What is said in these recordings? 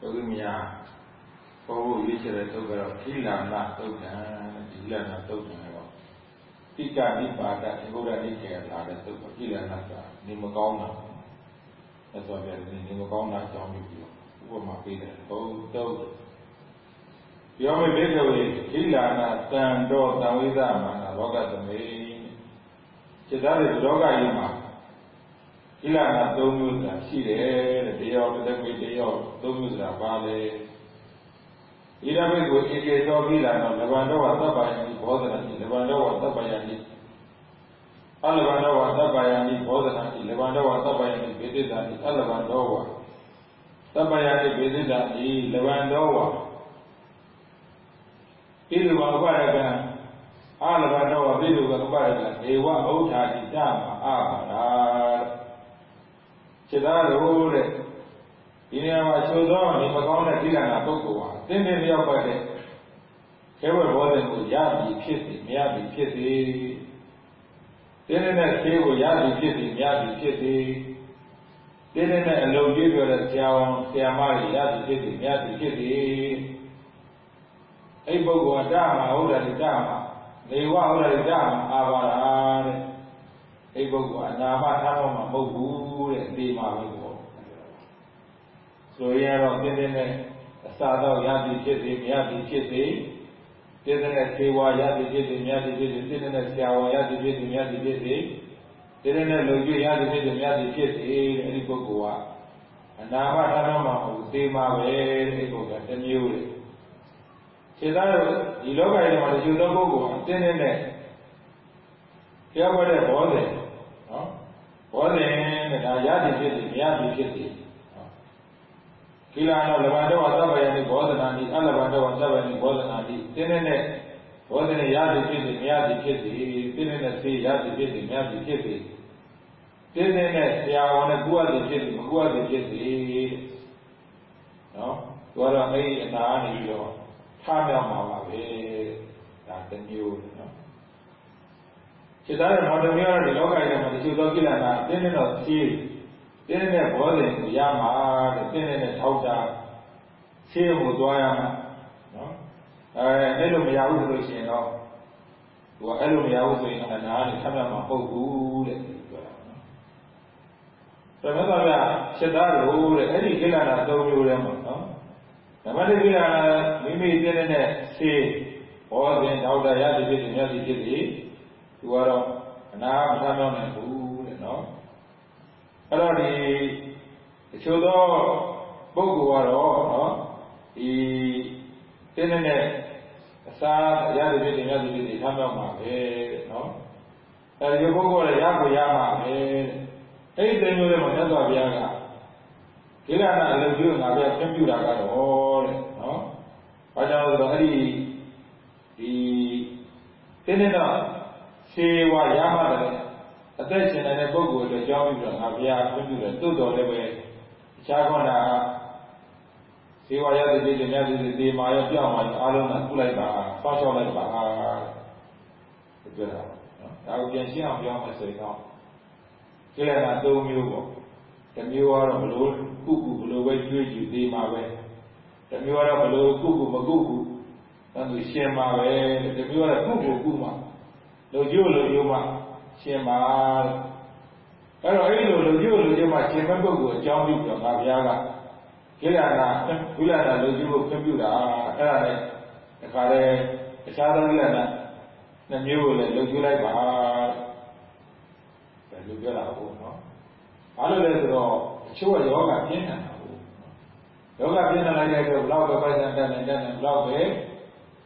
ယောဂီများဟောဖို့ရွေးချယ်တဲ့သုတ်ကတော့ခိလာနာသုတ်တံဒီလနာသုတ်တံတော့တိကနိပါဒဒီဘုရားနိကေလာတဲ့သုတ်ခိလာနာကနေမကောင်းတာအဲ့ဆိုပြန်နေမကောင်းတာအကြောင်းပြုပြီးဥပမာပေးတယ်ဘုံတုတ်ပြောမိဘိကဝေခိလာနာတန်တော်တံဝိသမာနလောကသမေစိတ်သားတွေလောကကြီးမှာ ခိလာနာ၃မျိုးသာရှိတယ်တဲ့တရားတစ်သက်တရား၃မျိုးသာပါလေဣရမိကိုဧကေသောခိလာနောလဗန္တောဝသဗ္ဗယံဒီဘောဓနာတိလဗန္တောဝသဗ္ဗယံဒီအလဗန္တောဝသဗ္ဗယံဒီဘောဓနာတိလဗန္တောဝသဗ္ဗယံဒီဘေတိတာတိအလဗန္တောဝသဗ္ဗယံဒီဘေတိတာတိလဗန္တောဝဣတိဝဥပရကံအာလဗန္တောဝပိတုကဥပရကံဒေဝဥဋ္ဌာတိတမအာဘာ ရာစိတ္တရောတဲ့ဒီနေရာမှာချိုးသောနေမကောင်းတဲ့ကိလနာပုဂ္ဂိုလ်ဟာသင်္နေလျောက်ပတ်တဲ့ခဲဝဲဘောဓင်ကိုရပြီဖြစ်စီမရပြီဖြစ်စီသင်္နေနဲ့ခေကိုရပြီဖြစ်စီမရပြီဖြစ်စီသင်္နေနဲ့အလုံးကြီးပြောတဲ့ဆရာဝန်ဆရာမတွေရပြီဖြစ်စီမရပြီဖြစ်စီအဲ့ပုဂ္ဂိုလ်ကဓမ္မဟုတ်တယ်ဓမ္မနေဝဟုတ်တယ်ဓမ္မအာဘာရာတဲ့ အဲ့ပုဂ္ဂိုလ်အနာမထားတော့မှာမဟုတ်ဘူးတဲ့ဒီမှာပဲဆိုရင်တော့ပြင်းပြင်းနဲ့အစာတော့ရသည်ဖြစ်စေမရသည်ဖြစ်စေပြင်းပြင်းနဲ့သေဝါရသည်ဖြစ်စေမရသည်ဖြစ်စေပြင်းပြင်းနဲ့ဆရာဝါရသည်ဖြစ်စေမရသည်ဖြစ်စေပြင်းပြင်းနဲ့လုံကျွေးရသည်ဖြစ်စေမရသည်ဖြစ်စေအဲ့ဒီပုဂ္ဂိုလ်ကအနာမတဏ္ဍမှာမဟုတ်သေမှာပဲအဲ့ပုဂ္ဂိုလ်ကတစ်မျိုးလေခြေသားဒီလောကကြီးမှာဒီလိုသောပုဂ္ဂိုလ်အတင်းနဲ့ကြောက်ရတဲ့ဘောဓင်နော်ဘောဓင်တဲ့ ဒါရသည်ဖြစ်စေမရသည်ဖြစ်စေကိလာနောလဘန္တောသဗ္ဗယနိဘောဓနာတိအလဘန္တောသဗ္ဗယနိဘောဓနာတိတင်းနဲ့ဘောဓနေရသည်ဖြစ်စေမရသည်ဖြစ်စေတင်းနဲ့ဆေးရသည်ဖြစ်စေမရသည်ဖြစ်စေတင်းနဲ့ဆရာဝန်နဲ့ကုရသည်ဖြစ်စေမကုရသည်ဖြစ်စေနော်သူကတော့အဲ့ဒီအနာနေပြီးတော့ထားမြောက်မှာပါပဲဒါတစ်မျိုးနော် စိတ်သားရဲ့နောက်တစ်မျိုးကတော့ဒီလောကကြီးမှာတချို့သောကိလနာတင်းနဲ့တော့ဆေးတင်းနဲ့ဘောဓင်ကိုရမှာတဲ့တင်းနဲ့ထောက်တာဆေးကိုသွားရမှာနော်အဲအဲ့လိုမရဘူးဆိုလို့ရှိရင်တော့သူကအဲ့လိုမရဘူးဆိုရင်အနာနဲ့ဆက်ရမှာပုတ်ဘူးတဲ့ပြောတာနော်သမထဗျာစိတ်သားလို့တဲ့အဲ့ဒီကိလနာ၃မျိုးထဲမှာနော်ဓမ္မတိကိလနာမိမိတင်းနဲ့ဆေးဘောဓင်ထောက်တာရသည်ဖြစ်စီမြတ်စီဖြစ်စီ သူကတော့အနာမဆမ်းတော့နိုင်ဘူးတဲ့နော်အဲ့တော့ဒီတချို့သောပုဂ္ဂိုလ်ကတော့နော်ဒီတင်းနဲ့အစာရရတဲ့မြတ်စွာဘုရားထားတော့မှာပဲနော်အဲဒီပုဂ္ဂိုလ်လည်းရကိုရမှာပဲအဲ့ဒီတင်မျိုးတွေမှာမြတ်စွာဘုရားကကိလနာအလုပ်ကျိုးငါပဲဖြင့်ပြတာကတော့တဲ့နော်ဘာကြောင့်လဲဆိုတော့အဲ့ဒီဒီတင်းနဲ့တော့ ခြေဝါရမှတယ်အသက်ရှင်နေတဲ့ပုဂ္ဂိုလ်အတွက်ကြောင်းပြီးတော့ငါဘုရားပြုပြုတယ်သို့တော်လည်းပဲအခြားခေါ်တာဇေဝရတဲ့ဒီမြတ်ဒီဒီမာရပြောင်းมาအားလုံးကကုလိုက်ပါဆောက်ရှောက်လိုက်ပါတဲ့ပြောတာနော်ဒါကိုပြန်ရှင်းအောင်ပြောမယ်ဆိုရင်တော့ကိလေသာ၃မျိုးပေါ့တစ်မျိုးကတော့ဘလို့ကုကုဘလို့ပဲကျွေးကြည့်ဒီမှာပဲတစ်မျိုးကတော့ဘလို့ကုကုမကုကုအဲဒါရှင်းပါပဲတစ်မျိုးကတော့ကုကုကုမှာ လို့ကျိုးလို့ကျိုးမှာရှင်းပါအဲ့တော့အဲ့လိုလူကျိုးလူကျိုးမှာရှင်မဲ့ပုဂ္ဂိုလ်အကြောင်းပြုတော့ငါဘုရားကကိလေသာဝိလာဒလူကျိုးကိုပြပြုတာအဲ့ဒါနဲ့တခါလေအခြားသောကိလေသာနှစ်မျိုးကိုလည်းလူကျိုးလိုက်ပါတဲ့လူပြောတာဟုတ်နော်ဘာလို့လဲဆိုတော့အချို့ကယောဂပြင်းထန်တာဟုတ်ယောဂပြင်းထန်လိုက်တဲ့အတွက်ဘလောက်ပဲပိုက်ဆံတက်နေတက်နေဘလောက်ပဲ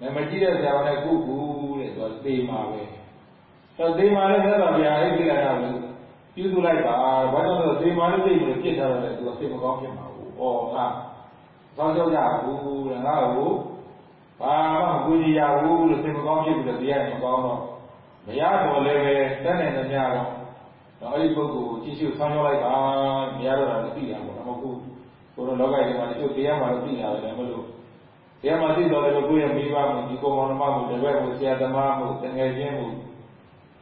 နမကြည့်တဲ့ဆရာနဲ့ကုကူတဲ့ဆိုတော့သေမှာပဲ ဆိုသေမာလည်းသက်တော်ဗျာအဲ့ဒီကလာလို့ပြုစုလိုက်ပါဘာကြောင့်လဲသေမာလည်းသိမလို့ပြစ်ထားတယ်သူကသိမကောင်းဖြစ်မှာဘူးဩငါသောက်ကြောက်ရဘူးတဲ့ငါ့ကိုဘာမှမကူညီရဘူးလို့သိမကောင်းဖြစ်ပြီးတော့တရားမကောင်းတော့မရတော့လည်းပဲတက်နိုင်တဲ့များတော့တော့အဲ့ဒီပုဂ္ဂိုလ်ကိုကြည့်ရှုဆောင်းရောက်လိုက်ပါမရတော့တာလည်းသိတာပေါ့ဒါမှမဟုတ်ကိုယ်တို့လောကကြီးမှာတချို့တရားမှတော့သိတာပဲမလို့တရားမှသိတော့လည်းကိုယ့်ရဲ့မိဘမှုဒီကိုယ်မောင်နှမမှုတပည့်မှုဆရာသမားမှုတငယ်ချင်းမှု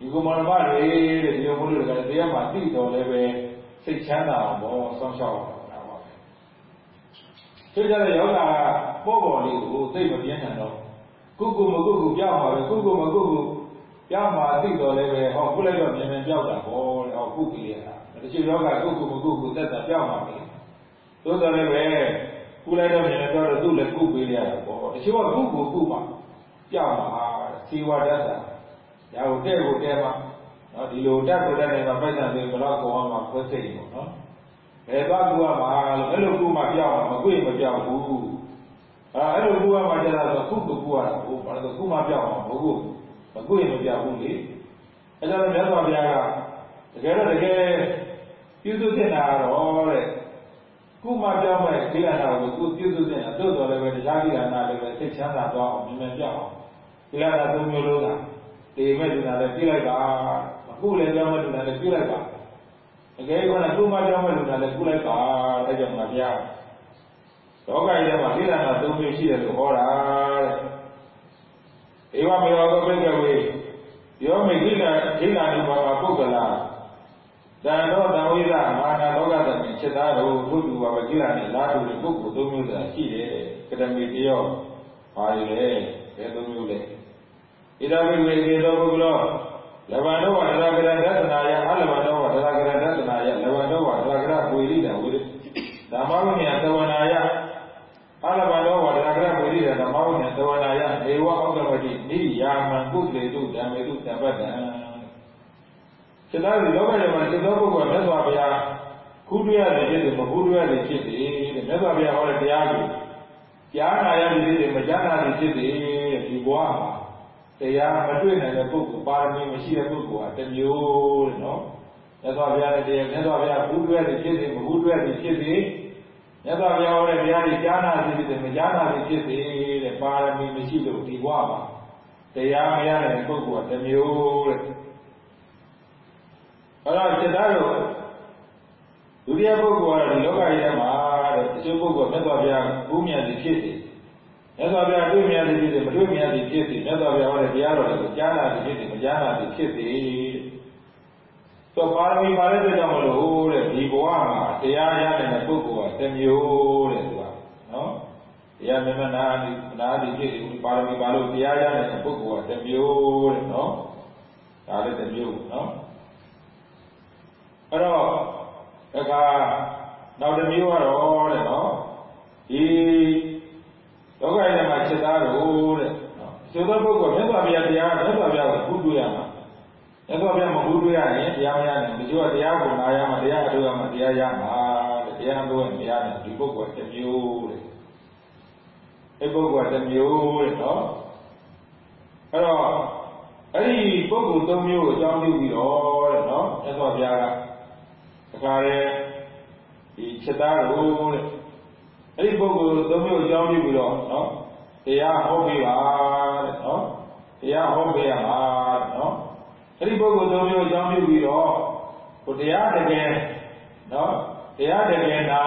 ဒီကုမရမတွေတဲ့ဒီလိုမျိုးတွေကတရားမှာသိတော်လည်းပဲစိတ်ချမ်းသာအောင်ပေါ့ဆောင်းရှောက်တာပါပဲဆိုကြတဲ့ယောဂါကပေါ်ပေါ်လေးကိုသိမပြင်းထန်တော့ကုကုမကုကုပြောင်းပါပဲကုကုမကုကုပြောင်းပါသိတော်လည်းပဲဟောခုလိုက်တော့မြန်မြန်ပြောက်တာဟောတဲ့ဟောကုကိလေသာတချို့ယောဂကုကုမကုကုသက်သက်ပြောင်းပါပဲသို့တော်လည်းပဲခုလိုက်တော့မြန်မြန်ပြောတော့သူ့လည်းကုပေးရတာပေါ့တချို့ကကုကုကုမှပြောင်းပါစီဝါဒတ်တာ ညာကိုတဲ့ကိုတဲ့မှာနော်ဒီလိုတက်ကိုတက်နေမှာပိုက်ဆံတွေဘယ်တော့ကောင်းမှခွဲစိတ်ပေါ့နော်ဘယ်သွားကူရမှာလို့အဲ့လိုကူမှပြောင်းမှာမကွေ့မပြောင်းဘူးအဲအဲ့လိုကူရမှာကျတော့ခုကူကူရတာဟုတ်ဘာလို့ကူမှပြောင်းမှာမဟုတ်ဘူးမကွေ့မပြောင်းဘူးလေအဲ့ဒါလည်းမြတ်စွာဘုရားကတကယ်တော့တကယ်ပြုစုတင်တာတော့တဲ့ကုမပြောင်းမဲ့ကိလနာကိုကုပြုစုတင်တာသို့တော်လည်းပဲတရားကိလနာလည်းပဲသိချမ်းသာသွားအောင်မြင်မြင်ပြောင်းအောင်ကိလနာသုံးမျိုးလုံးက တေမဲ့လူနာလည်းပြလိုက်ပါမကုလည်းပြောင်းမဲ့လူနာလည်းပြလိုက်ပါတကယ်ကကုမပြောင်းမဲ့လူနာလည်းကုလိုက်ပါတဲ့ကြောင့်ငါပြလောကကြီးထဲမှာကိလနာသုံးမျိုးရှိတယ်လို့ဟောတာတဲ့ဧဝမေယောကပိကဝေယောမေကိလကိလနုဘာဝပုဂ္ဂလာတန်တော့တဝိဒမာနလောကသမင်ချက်သားတို့ဘုဒ္ဓဘာဝကိလနဲ့လာတူတဲ့ပုဂ္ဂိုလ်သုံးမျိုးသာရှိတယ်ကတမေတယောပါရလေဘယ်သုံးမျိုးလဲ ဣဒဝိဝေကေသောပုဂ္ဂလောလဘန္တောဝဒရကရဒသနာယအလဘန္တောဝဒရကရဒသနာယလဘန္တောဝဒရကရဝေရိတဝေရိဓမ္မဝိညာသဝနာယအလဘန္တောဝဒရကရဝေရိတဓမ္မဝိညာသဝနာယဒေဝဩကပတိနိယာမံပုတ္တေတုဓမ္မေတုတပ္ပတံစေတသိက်လောကထဲမှာစေသောပုဂ္ဂိုလ်မြတ်စွာဘုရားခုတွေ့ရတယ်ဖြစ်တယ်မခုတွေ့ရတယ်ဖြစ်တယ်တဲ့မြတ်စွာဘုရားဟောတဲ့တရားကိုကြားနာရသည်ဖြစ်တယ်မကြားနာသည်ဖြစ်တယ်တဲ့ဒီဘဝမှာ တရားမတွေ့နိုင်တဲ့ပုဂ္ဂိုလ်ပါရမီမရှိတဲ့ပုဂ္ဂိုလ်ဟာတစ်မျိုးတဲ့နော်မြတ်စွာဘုရားရဲ့တရားမြတ်စွာဘုရားခုတွေ့ရတယ်ဖြစ်တယ်မခုတွေ့ရတယ်ဖြစ်တယ်မြတ်စွာဘုရားဟောတဲ့တရားတွေကြားနာသည်ဖြစ်တယ်မကြားနာသည်ဖြစ်တယ်တဲ့ပါရမီမရှိလို့ဒီဘဝမှာတရားမရတဲ့ပုဂ္ဂိုလ်ဟာတစ်မျိုးတဲ့အဲ့တော့စိတ္တတို့ဒုတိယပုဂ္ဂိုလ်ကတော့ဒီလောကကြီးထဲမှာတဲ့တချို့ပုဂ္ဂိုလ်မြတ်စွာဘုရားဘူးမြတ်သည်ဖြစ်တယ် မြတ်စွာဘုရားတွေ့မြတ်သည်ဖြစ်တယ်မတွေ့မြတ်သည်ဖြစ်တယ်မြတ်စွာဘုရားဟောတဲ့တရားတော်တွေကိုကြားနာသည်ဖြစ်တယ်မကြားနာသည်ဖြစ်တယ်သောပါရမီပါတဲ့အတွက်ကြောင့်မလို့တဲ့ဒီဘဝမှာတရားရတဲ့ပုဂ္ဂိုလ်ကတစ်မျိုးတဲ့သူကနော်တရားမြတ်နာဒီနာဒီဖြစ်တယ်ပါရမီပါလို့တရားရတဲ့ပုဂ္ဂိုလ်ကတစ်မျိုးတဲ့နော်ဒါလည်းတစ်မျိုးနော်အဲ့တော့အခါနောက်တစ်မျိုးကတော့တဲ့နော်ဒီလောကကြီးထဲမှာချက်သားတို့တဲ့ နော်စေသောပုဂ္ဂိုလ်မြတ်စွာဘုရားတရားမြတ်စွာဘုရားကိုဘုဒ္ဓရမှာမြတ်စွာဘုရားမဘုဒ္ဓရရင်တရားမရနိုင်ဘူးဒီလိုတရားကိုနာရမှာတရားအထုရမှာတရားရမှာတဲ့တရားမလို့မရနိုင်ဒီပုဂ္ဂိုလ်တစ်မျိုးတဲ့အဲ့ပုဂ္ဂိုလ်တစ်မျိုးတဲ့နော်အဲ့တော့အဲ့ဒီပုဂ္ဂိုလ်သုံးမျိုးကိုအကြောင်းပြုပြီးတော့တဲ့နော်မြတ်စွာဘုရားကတခါလေဒီချက်သားလို့တဲ့အဲ့ဒီပုဂ္ဂိုလ်သုံးမျိုးအကြောင်းပြုပြီးတော့နော် တရားဟောပေးပါတဲ့နော်တရားဟောပေးရမှာနော်အဲ့ဒီပုဂ္ဂိုလ်သုံးမျိုးအကြောင်းပြုပြီးတော့ဟိုတရားတကယ်နော်တရားတကယ်နာ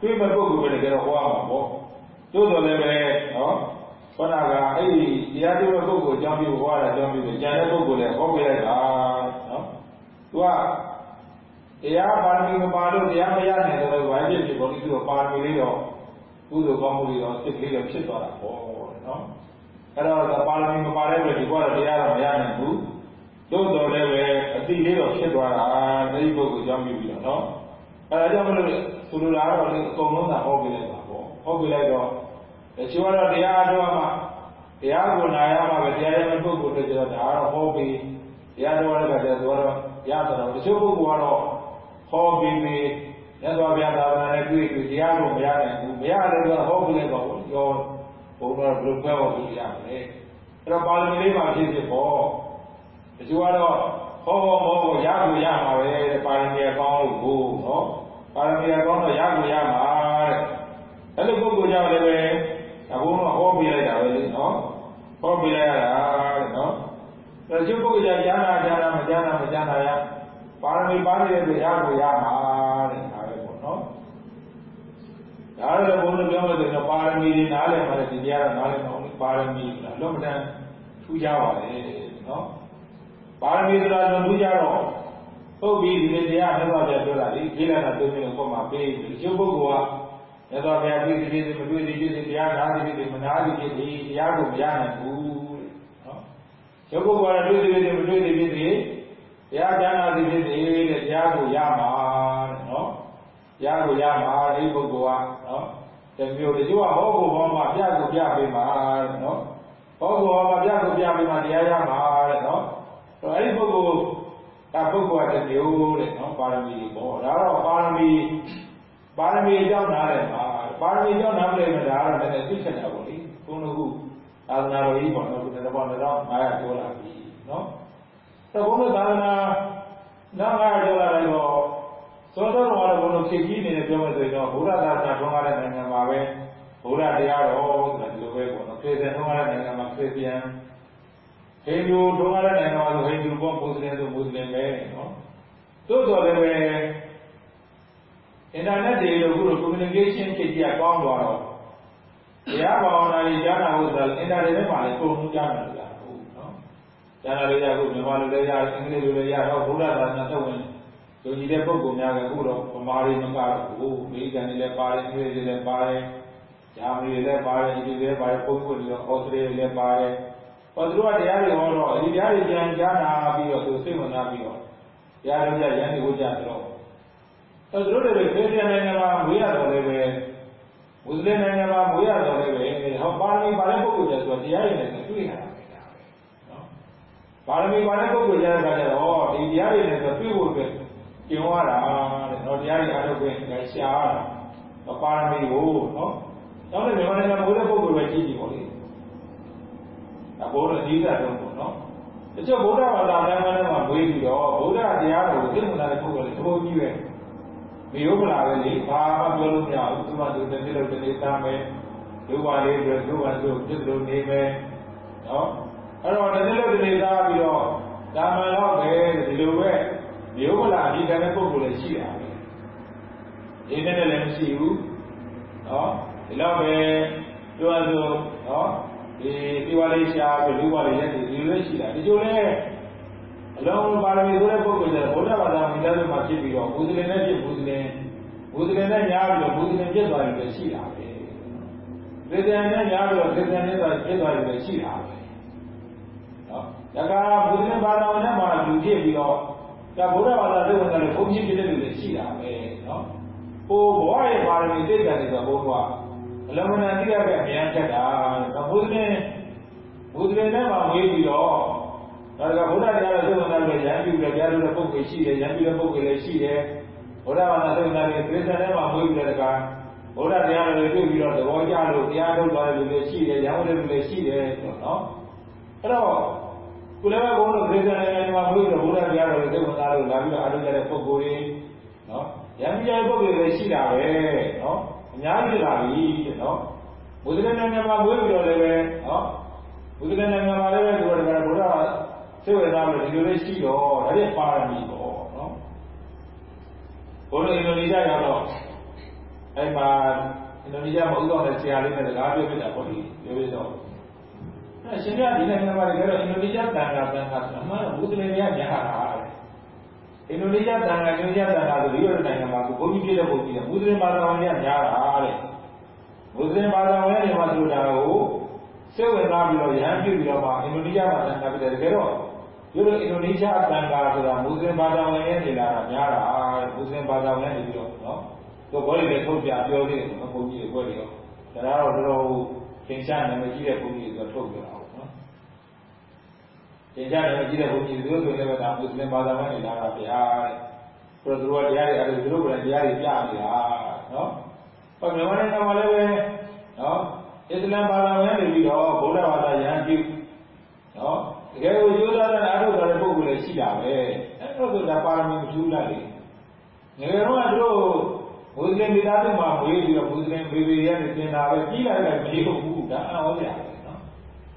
တွေ့မဲ့ပုဂ္ဂိုလ်ပဲတကယ်တော့ဟောရမှာပေါ့သို့တော်လည်းပဲနော်ခန္ဓာကအဲ့ဒီတရားတွေ့မဲ့ပုဂ္ဂိုလ်အကြောင်းပြုဟောရတာအကြောင်းပြုတယ်ဉာဏ်တဲ့ပုဂ္ဂိုလ်လည်းဟောပေးလိုက်တာနော်သူကတရားပါရမီမပါလို့တရားမရနိုင်တဲ့ဝိုင်းပြဖြစ်ပေါ်ပြီးသူကပါရမီလေးတော့ ကုသိုလ်ကောင်းမှုတွေတော့စိတ်ကလေးတော့ဖြစ်သွားတာပေါ့နော်အဲ့တော့ပါရမီမပါတဲ့အတွက်ဒီဘဝတော့တရားတော့မရနိုင်ဘူးသို့တော်လည်းပဲအတိလေးတော့ဖြစ်သွားတာအဲဒီပုဂ္ဂိုလ်ကြောင့်ပြီးတော့နော်အဲဒါကြောင့်မလို့ဆိုလိုတာကတော့လေအကုန်လုံးသာဟောပြလိုက်ပါပေါ့ဟောပြလိုက်တော့တချို့ကတော့တရားအထုတ်မှတရားကိုနာရမှာပဲတရားရမယ့်ပုဂ္ဂိုလ်တွေကျတော့ဒါကတော့ဟောပြီးတရားတော်လည်းပဲဆိုတော့ရတော့တချို့ပုဂ္ဂိုလ်ကတော့ဟောပြီးပြီး မြတ်စွာဘုရားသာသနာနဲ့တွေ့ပြီးတရားကိုမရနိုင်ဘူးမရတယ်ဆိုတော့ဟောပြီးလိုက်ပါဘူးရောဘုရားဘယ်လိုပြောပြီးရမလဲအဲ့တော့ပါဠိလေးပါဖြစ်ဖြစ်ပေါ့တချို့ကတော့ဟောဟောမောကိုရကိုရမှာပဲပါရမီကောင်းလို့ကိုနော်ပါရမီကောင်းတော့ရကိုရမှာတဲ့အဲ့လိုပုဂ္ဂိုလ်ကြောင့်လည်းပဲအခုတော့ဟောပြလိုက်တာပဲလေနော်ဟောပြလိုက်ရတာတဲ့နော်တချို့ပုဂ္ဂိုလ်ကြောင့်ကြားနာကြားနာမကြားနာမကြားနာရပါရမီပါနေတဲ့အတွက်ရကိုရမှာတဲ့ဒါပဲပေါ့ နော်ဒါလည်းဘုန်းကြီးပြောလို့ဆိုတော့ပါရမီတွေနားလည်မှလည်းဒီတရားတော့နားလည်မအောင်ပါရမီဆိုတာလုံးမတန်ထူးခြားပါလေနော်ပါရမီဆိုတာကျွန်တော်ကြတော့ဟုတ်ပြီဒီတရားမြတ်စွာဘုရားပြောတာဒီခေလနာသုံးမျိုးပုံမှာပေးဒီကျုပ်ပုဂ္ဂိုလ်ကမြတ်စွာဘုရားတွေ့သည်ဖြစ်စေမတွေ့သည်ဖြစ်စေတရားနာသည်ဖြစ်စေမနာသည်ဖြစ်စေတရားကိုမရနိုင်ဘူးနော်ရုပ်ပုဂ္ဂိုလ်ကတွေ့သည်ဖြစ်စေမတွေ့သည်ဖြစ်စေတရားကျမ်းနာသည်ဖြစ်စေတဲ့တရားကိုရမှာတဲ့နော်တ ရားကိုရမှာဒီပုဂ္ဂိုလ်ကနော်တမျိုးတချို့ကဟောကိုဘောမှာပြကိုပြပေးမှာတဲ့နော်ဟောကိုဘောမှာပြကိုပြပေးမှာတရားရမှာတဲ့နော်အဲ့ဒီပုဂ္ဂိုလ်ဒါပုဂ္ဂိုလ်ကတမျိုးတဲ့နော်ပါရမီပေါ့ဒါတော့ပါရမီပါရမီအကြောင်းနားတယ်မှာပါရမီအကြောင်းနားမလဲမှာဒါကတော့လည်းသိချင်တာပေါ့လေဘုန်းတော်ကသာသနာတော်ကြီးပေါ့နော်ခုနကပေါ်တော့900ကျော်လာပြီနော်သဘုန်းတော်သာသနာနောက်900ကျော်လာတယ်တော့ သောတော်တော်ကတော့ဘုန်းတော်ခေကြီးနေတယ်ပြောမယ်ဆိုရင်တော့ဘုရားသာသနာထွန်းကားတဲ့နိုင်ငံမှာပဲဘုရားတရားတော်ဆိုတာဒီလိုပဲပေါ့နော်ခေစံထွန်းကားတဲ့နိုင်ငံမှာခရစ်ယာန်ဟိန္ဒူထွန်းကားတဲ့နိုင်ငံမှာဆိုဟိန္ဒူပေါ့မွတ်စလင်ဆိုမွတ်စလင်ပဲနော်သို့တော်လည်းပဲအင်တာနက်တွေလို့ခုလို communication ဖြစ်ကြကောင်းသွားတော့တရားဘာဝနာကြီးကြားနာဖို့ဆိုတာအင်တာနက်ထဲမှာလည်းပုံမှုကြားနာလို့ရဘူးနော်ကြားနာလို့ရခုမြန်မာလိုလည်းရအင်္ဂလိပ်လိုလည်းရတော့ဘုရားသာသနာသက်ဝင် ယုံကြည်တဲ့ပုဂ္ဂိုလ်များကအခုတော့ဗမာတွေမကတော့ဘူးအမေရိကန်တွေလည်းပါတယ်အင်္ဂလိပ်တွေလည်းပါတယ်ဂျာမနီတွေလည်းပါတယ်အီတလီတွေလည်းပါတယ်ပုံပွင့်ပြီးတော့အော်စတြေးလျလည်းပါတယ်ဟောသူတို့ကတရားတွေဟောတော့ဒီတရားတွေကြံကြားနာပြီးတော့သူစိတ်ဝင်စားပြီးတော့တရားတော်ကြရန်ဒီကိုကြတော့အဲသူတို့တွေခရစ်ယာန်နိုင်ငံမှာမွေးရတော်လည်းပဲမွတ်စလင်နိုင်ငံမှာမွေးရတော်လည်းပဲဟောပါရမီပါတဲ့ပုဂ္ဂိုလ်ကျဆိုတရားရည်နဲ့တွေ့ရတာပဲနော်ပါရမီပါတဲ့ပုဂ္ဂိုလ်ကျတဲ့အခါကျတော့ဒီတရားရည်နဲ့ဆိုတွေ့ဖို့အတွက် ကျင်ဝါတာတဲ့နော်တရားရည်အားထုတ်ခွင့်ရှားတာပါရမီကိုနော်နောက်လည်းမြန်မာနိုင်ငံမွေးတဲ့ပုဂ္ဂိုလ်ပဲကြည့်ကြည့်ပါလေအဘောတော့အဓိကတော့ပေါ့နော်တချို့ဗုဒ္ဓဘာသာတိုင်းမှာမွေးပြီးတော့ဗုဒ္ဓတရားတော်ကိုသိမှန်တဲ့ပုဂ္ဂိုလ်တွေသဘောကြီးပဲမယုံမလာပဲလေဘာမှပြောလို့မရဘူးသူကသူတစ်နေ့လို့တစ်နေ့သားမယ်ဒုပါလေးတွေဒုပါဆိုပြစ်လို့နေမယ်နော်အဲ့တော့တစ်နေ့လို့တစ်နေ့သားပြီးတော့ဒါမှန်တော့ပဲဒီလိုပဲ မယုံမလာအဒီကံတဲ့ပုဂ္ဂိုလ်လည်းရှိတာပဲဒီနေ့လည်းမရှိဘူးနော်ဒီလောက်ပဲပြောရဆိုနော်ဒီဒီဝါလေးရှားပြီးလူဝါလေးရက်ဒီလိုလည်းရှိတာဒီလိုလည်းအလုံးပါရမီဆိုတဲ့ပုဂ္ဂိုလ်တွေဘုရားဘာသာမိသားစုမှာဖြစ်ပြီးတော့ဘုဇလင်နဲ့ဖြစ်ဘုဇလင်ဘုဇလင်နဲ့ညားပြီးတော့ဘုဇလင်ဖြစ်သွားတယ်လည်းရှိတာပဲခရစ်ယာန်နဲ့ညားပြီးတော့ခရစ်ယာန်နဲ့ဖြစ်သွားတယ်လည်းရှိတာပဲနော်ဒါကဘုဇလင်ဘာသာဝင်နဲ့မှာလူဖြစ်ပြီးတော့ ဒါဘုရားဘာသာတွေဝင်တယ်ဘုန်းကြီးဖြစ်တဲ့လူတွေရှိတာပဲနော်ဟိုဘဝရဲ့ပါရမီသိက္ခာတွေဆိုဘုရားအလုံးမနာတိရပဲအများချက်တာဒါဘုဇလင်ဘုဇလင်နဲ့မှာဝေးပြီးတော့ဒါကဘုရားတရားတော်သုဝနာတွေရံပြူတယ်တရားတော်တဲ့ပုဂ္ဂိုလ်ရှိတယ်ရံပြူတဲ့ပုဂ္ဂိုလ်လည်းရှိတယ်ဘုရားဘာသာသုဝနာတွေပြစ္ဆန်ထဲမှာမွေးပြီးတဲ့ကဘုရားတရားတော်တွေတွေ့ပြီးတော့သဘောကျလို့တရားထုတ်သွားတဲ့လူတွေရှိတယ်ရံဝတဲ့လူတွေရှိတယ်ဆိုတော့နော်အဲ့တော့ ကုလဘဘုန်းတော်ပြစ္ဆန်ထဲမှာမွေးပြီးတော့ဘုရားတရားတော်တွေသုဝနာလို့လာပြီးတော့အားထုတ်ကြတဲ့ပုဂ္ဂိုလ်တွေနော်ရံပြူတဲ့ပုဂ္ဂိုလ်တွေရှိတာပဲနော်အများကြီးလာပြီတဲ့နော်ဘုရားနိုင်ငံမှာမွေးပြီးတော့လည်းပဲနော်ဘုရားနိုင်ငံမှာလည်းပဲသူတို့ကဘုရားစိတ်ဝင်စားလို့ဒီလိုလေးရှိတော့ဒါပြပါရမီပေါ့နော်ဘုန်းတော်အင်ဒိုနီးရှားရောက်တော့အဲ့မှာအင်ဒိုနီးရှားမှာဥတော်တဲ့ဆရာလေးနဲ့စကားပြောပြတာပေါ့ဒီပြောပြတော့အဲ့ ရှင်ပြဒီနိုင်ငံမှာလည်းတော့အင်ဒိုနီးရှားတန်ခါတန်ခါဆိုအမှန်ဘုဒ္ဓလေးများများတာတဲ့အင်ဒိုနီးရှားတန်ခါညွှန်ကြားတန်ခါဆိုဒီလိုနိုင်ငံမှာကိုဘုန်းကြီးပြတဲ့ဘုန်းကြီးကမွတ်စလင်ဘာသာဝင်များများတာတဲ့မွတ်စလင်ဘာသာဝင်တွေမှာဆိုတာကိုစိတ်ဝင်စားပြီးတော့ရဟန်းပြုပြီးတော့မှအင်ဒိုနီးရှားမှာတန်ခါပြတယ်တကယ်တော့ဒီလိုအင်ဒိုနီးရှားတန်ခါဆိုတာမွတ်စလင်ဘာသာဝင်တွေနေလာတာများတာမွတ်စလင်ဘာသာဝင်တွေပြီးတော့နော်သူဘောလေးတွေထုတ်ပြပြောသေးတယ်ဘုန်းကြီးတွေဘွဲတွေရောဒါတော့တော်တော်သင်္ချာနာမည်ကြီးတဲ့ဘုန်းကြီးတွေဆိုထုတ်ပြတာပေါ့နော် သင်္ချာနာမည်ကြီးတဲ့ဘုန်းကြီးတွေဆိုရင်လည်းဒါမွတ်စလင်ဘာသာဝင်တွေလာတာဗျာတဲ့ဆိုတော့သူတို့ကတရားတွေအဲ့ဒါသူတို့ကတရားတွေပြနေတာနော်ဟောမြန်မာနိုင်ငံမှာလည်းပဲနော်အစ္စလာမ်ဘာသာဝင်တွေပြီးတော့ဗုဒ္ဓဘာသာယဟန်ပြုနော်တကယ်ကိုရိုးသားတဲ့အားထုတ်တဲ့ပုဂ္ဂိုလ်လည်းရှိတာပဲအဲ့တော့ဆိုတာပါရမီမထူးလိုက်လေငယ်တော့ကတို့မွတ်စလင်မိသားစုမှာမွေးပြီးတော့မွတ်စလင်ဘေဘေရဲ့သင်တာပဲကြီးလာတယ်မလေးဘူးဒါအော်ကြတယ်နော်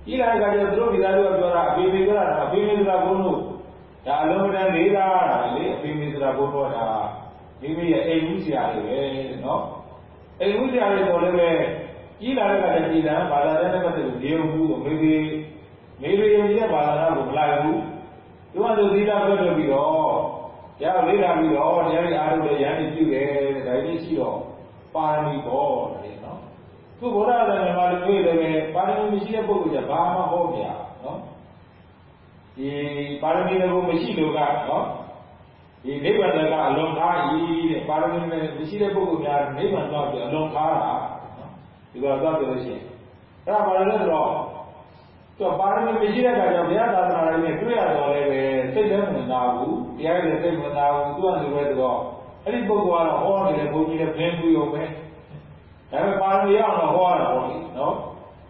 ကြီးလာတဲ့အခါကျတော့သူတို့မိသားစုကပြောတာအဖေမေပြောတာအဖေမေဆိုတာဘုန်းတို့ဒါအလုံးမတန်လေးတာလေအဖေမေဆိုတာဘုန်းတို့ဒါမိမိရဲ့အိမ်ကြီးဆရာတွေပဲနော်အိမ်ကြီးဆရာတွေဆိုလည်းပဲကြီးလာတဲ့အခါကျပြည်သားဘာသာတဲ့နဲ့ပတ်သက်လို့ဒီုံဘူးမေဘေမေဘေယုံကြည်တဲ့ဘာသာကိုမလိုက်ဘူးသူကသူသီလပြောထုတ်ပြီးတော့တရားလေးလာပြီးတော့တရားကြီးအားထုတ်တယ်ရဟန်းကြီးပြုတယ်တဲ့ဒါကြီးရှိတော့ပါရမီပေါ်တယ်နော် ခုဘုရားတော်မြန်မာလူမျိုးတွေလည်းပါရမီမရှိတဲ့ပုဂ္ဂိုလ်ကဘာမှဟောမရနော်ဒီပါရမီတွေကိုမရှိလို့ကနော်ဒီနိဗ္ဗာန်ကအလွန်ထားဤတဲ့ပါရမီမရှိတဲ့ပုဂ္ဂိုလ်များနိဗ္ဗာန်တော့ပြီးအလွန်ထားတာနော်ဒီကတော့ပြောလို့ရှိရင်အဲ့ဒါပါရလဲဆိုတော့သူပါရမီမရှိတဲ့အခါကျဘုရားသာသနာတော်နဲ့တွေ့ရတော့လည်းပဲစိတ်လည်းမနာဘူးတရားလည်းစိတ်မနာဘူးသူကလည်းပဲတော့အဲ့ဒီပုဂ္ဂိုလ်ကတော့ဟောနေတယ်ဘုန်းကြီးလည်းဖင်းပြီးရုံပဲ ဒါပေမဲ့ပါရမီရအောင်တော့ဟောရတာပေါ့လေနော်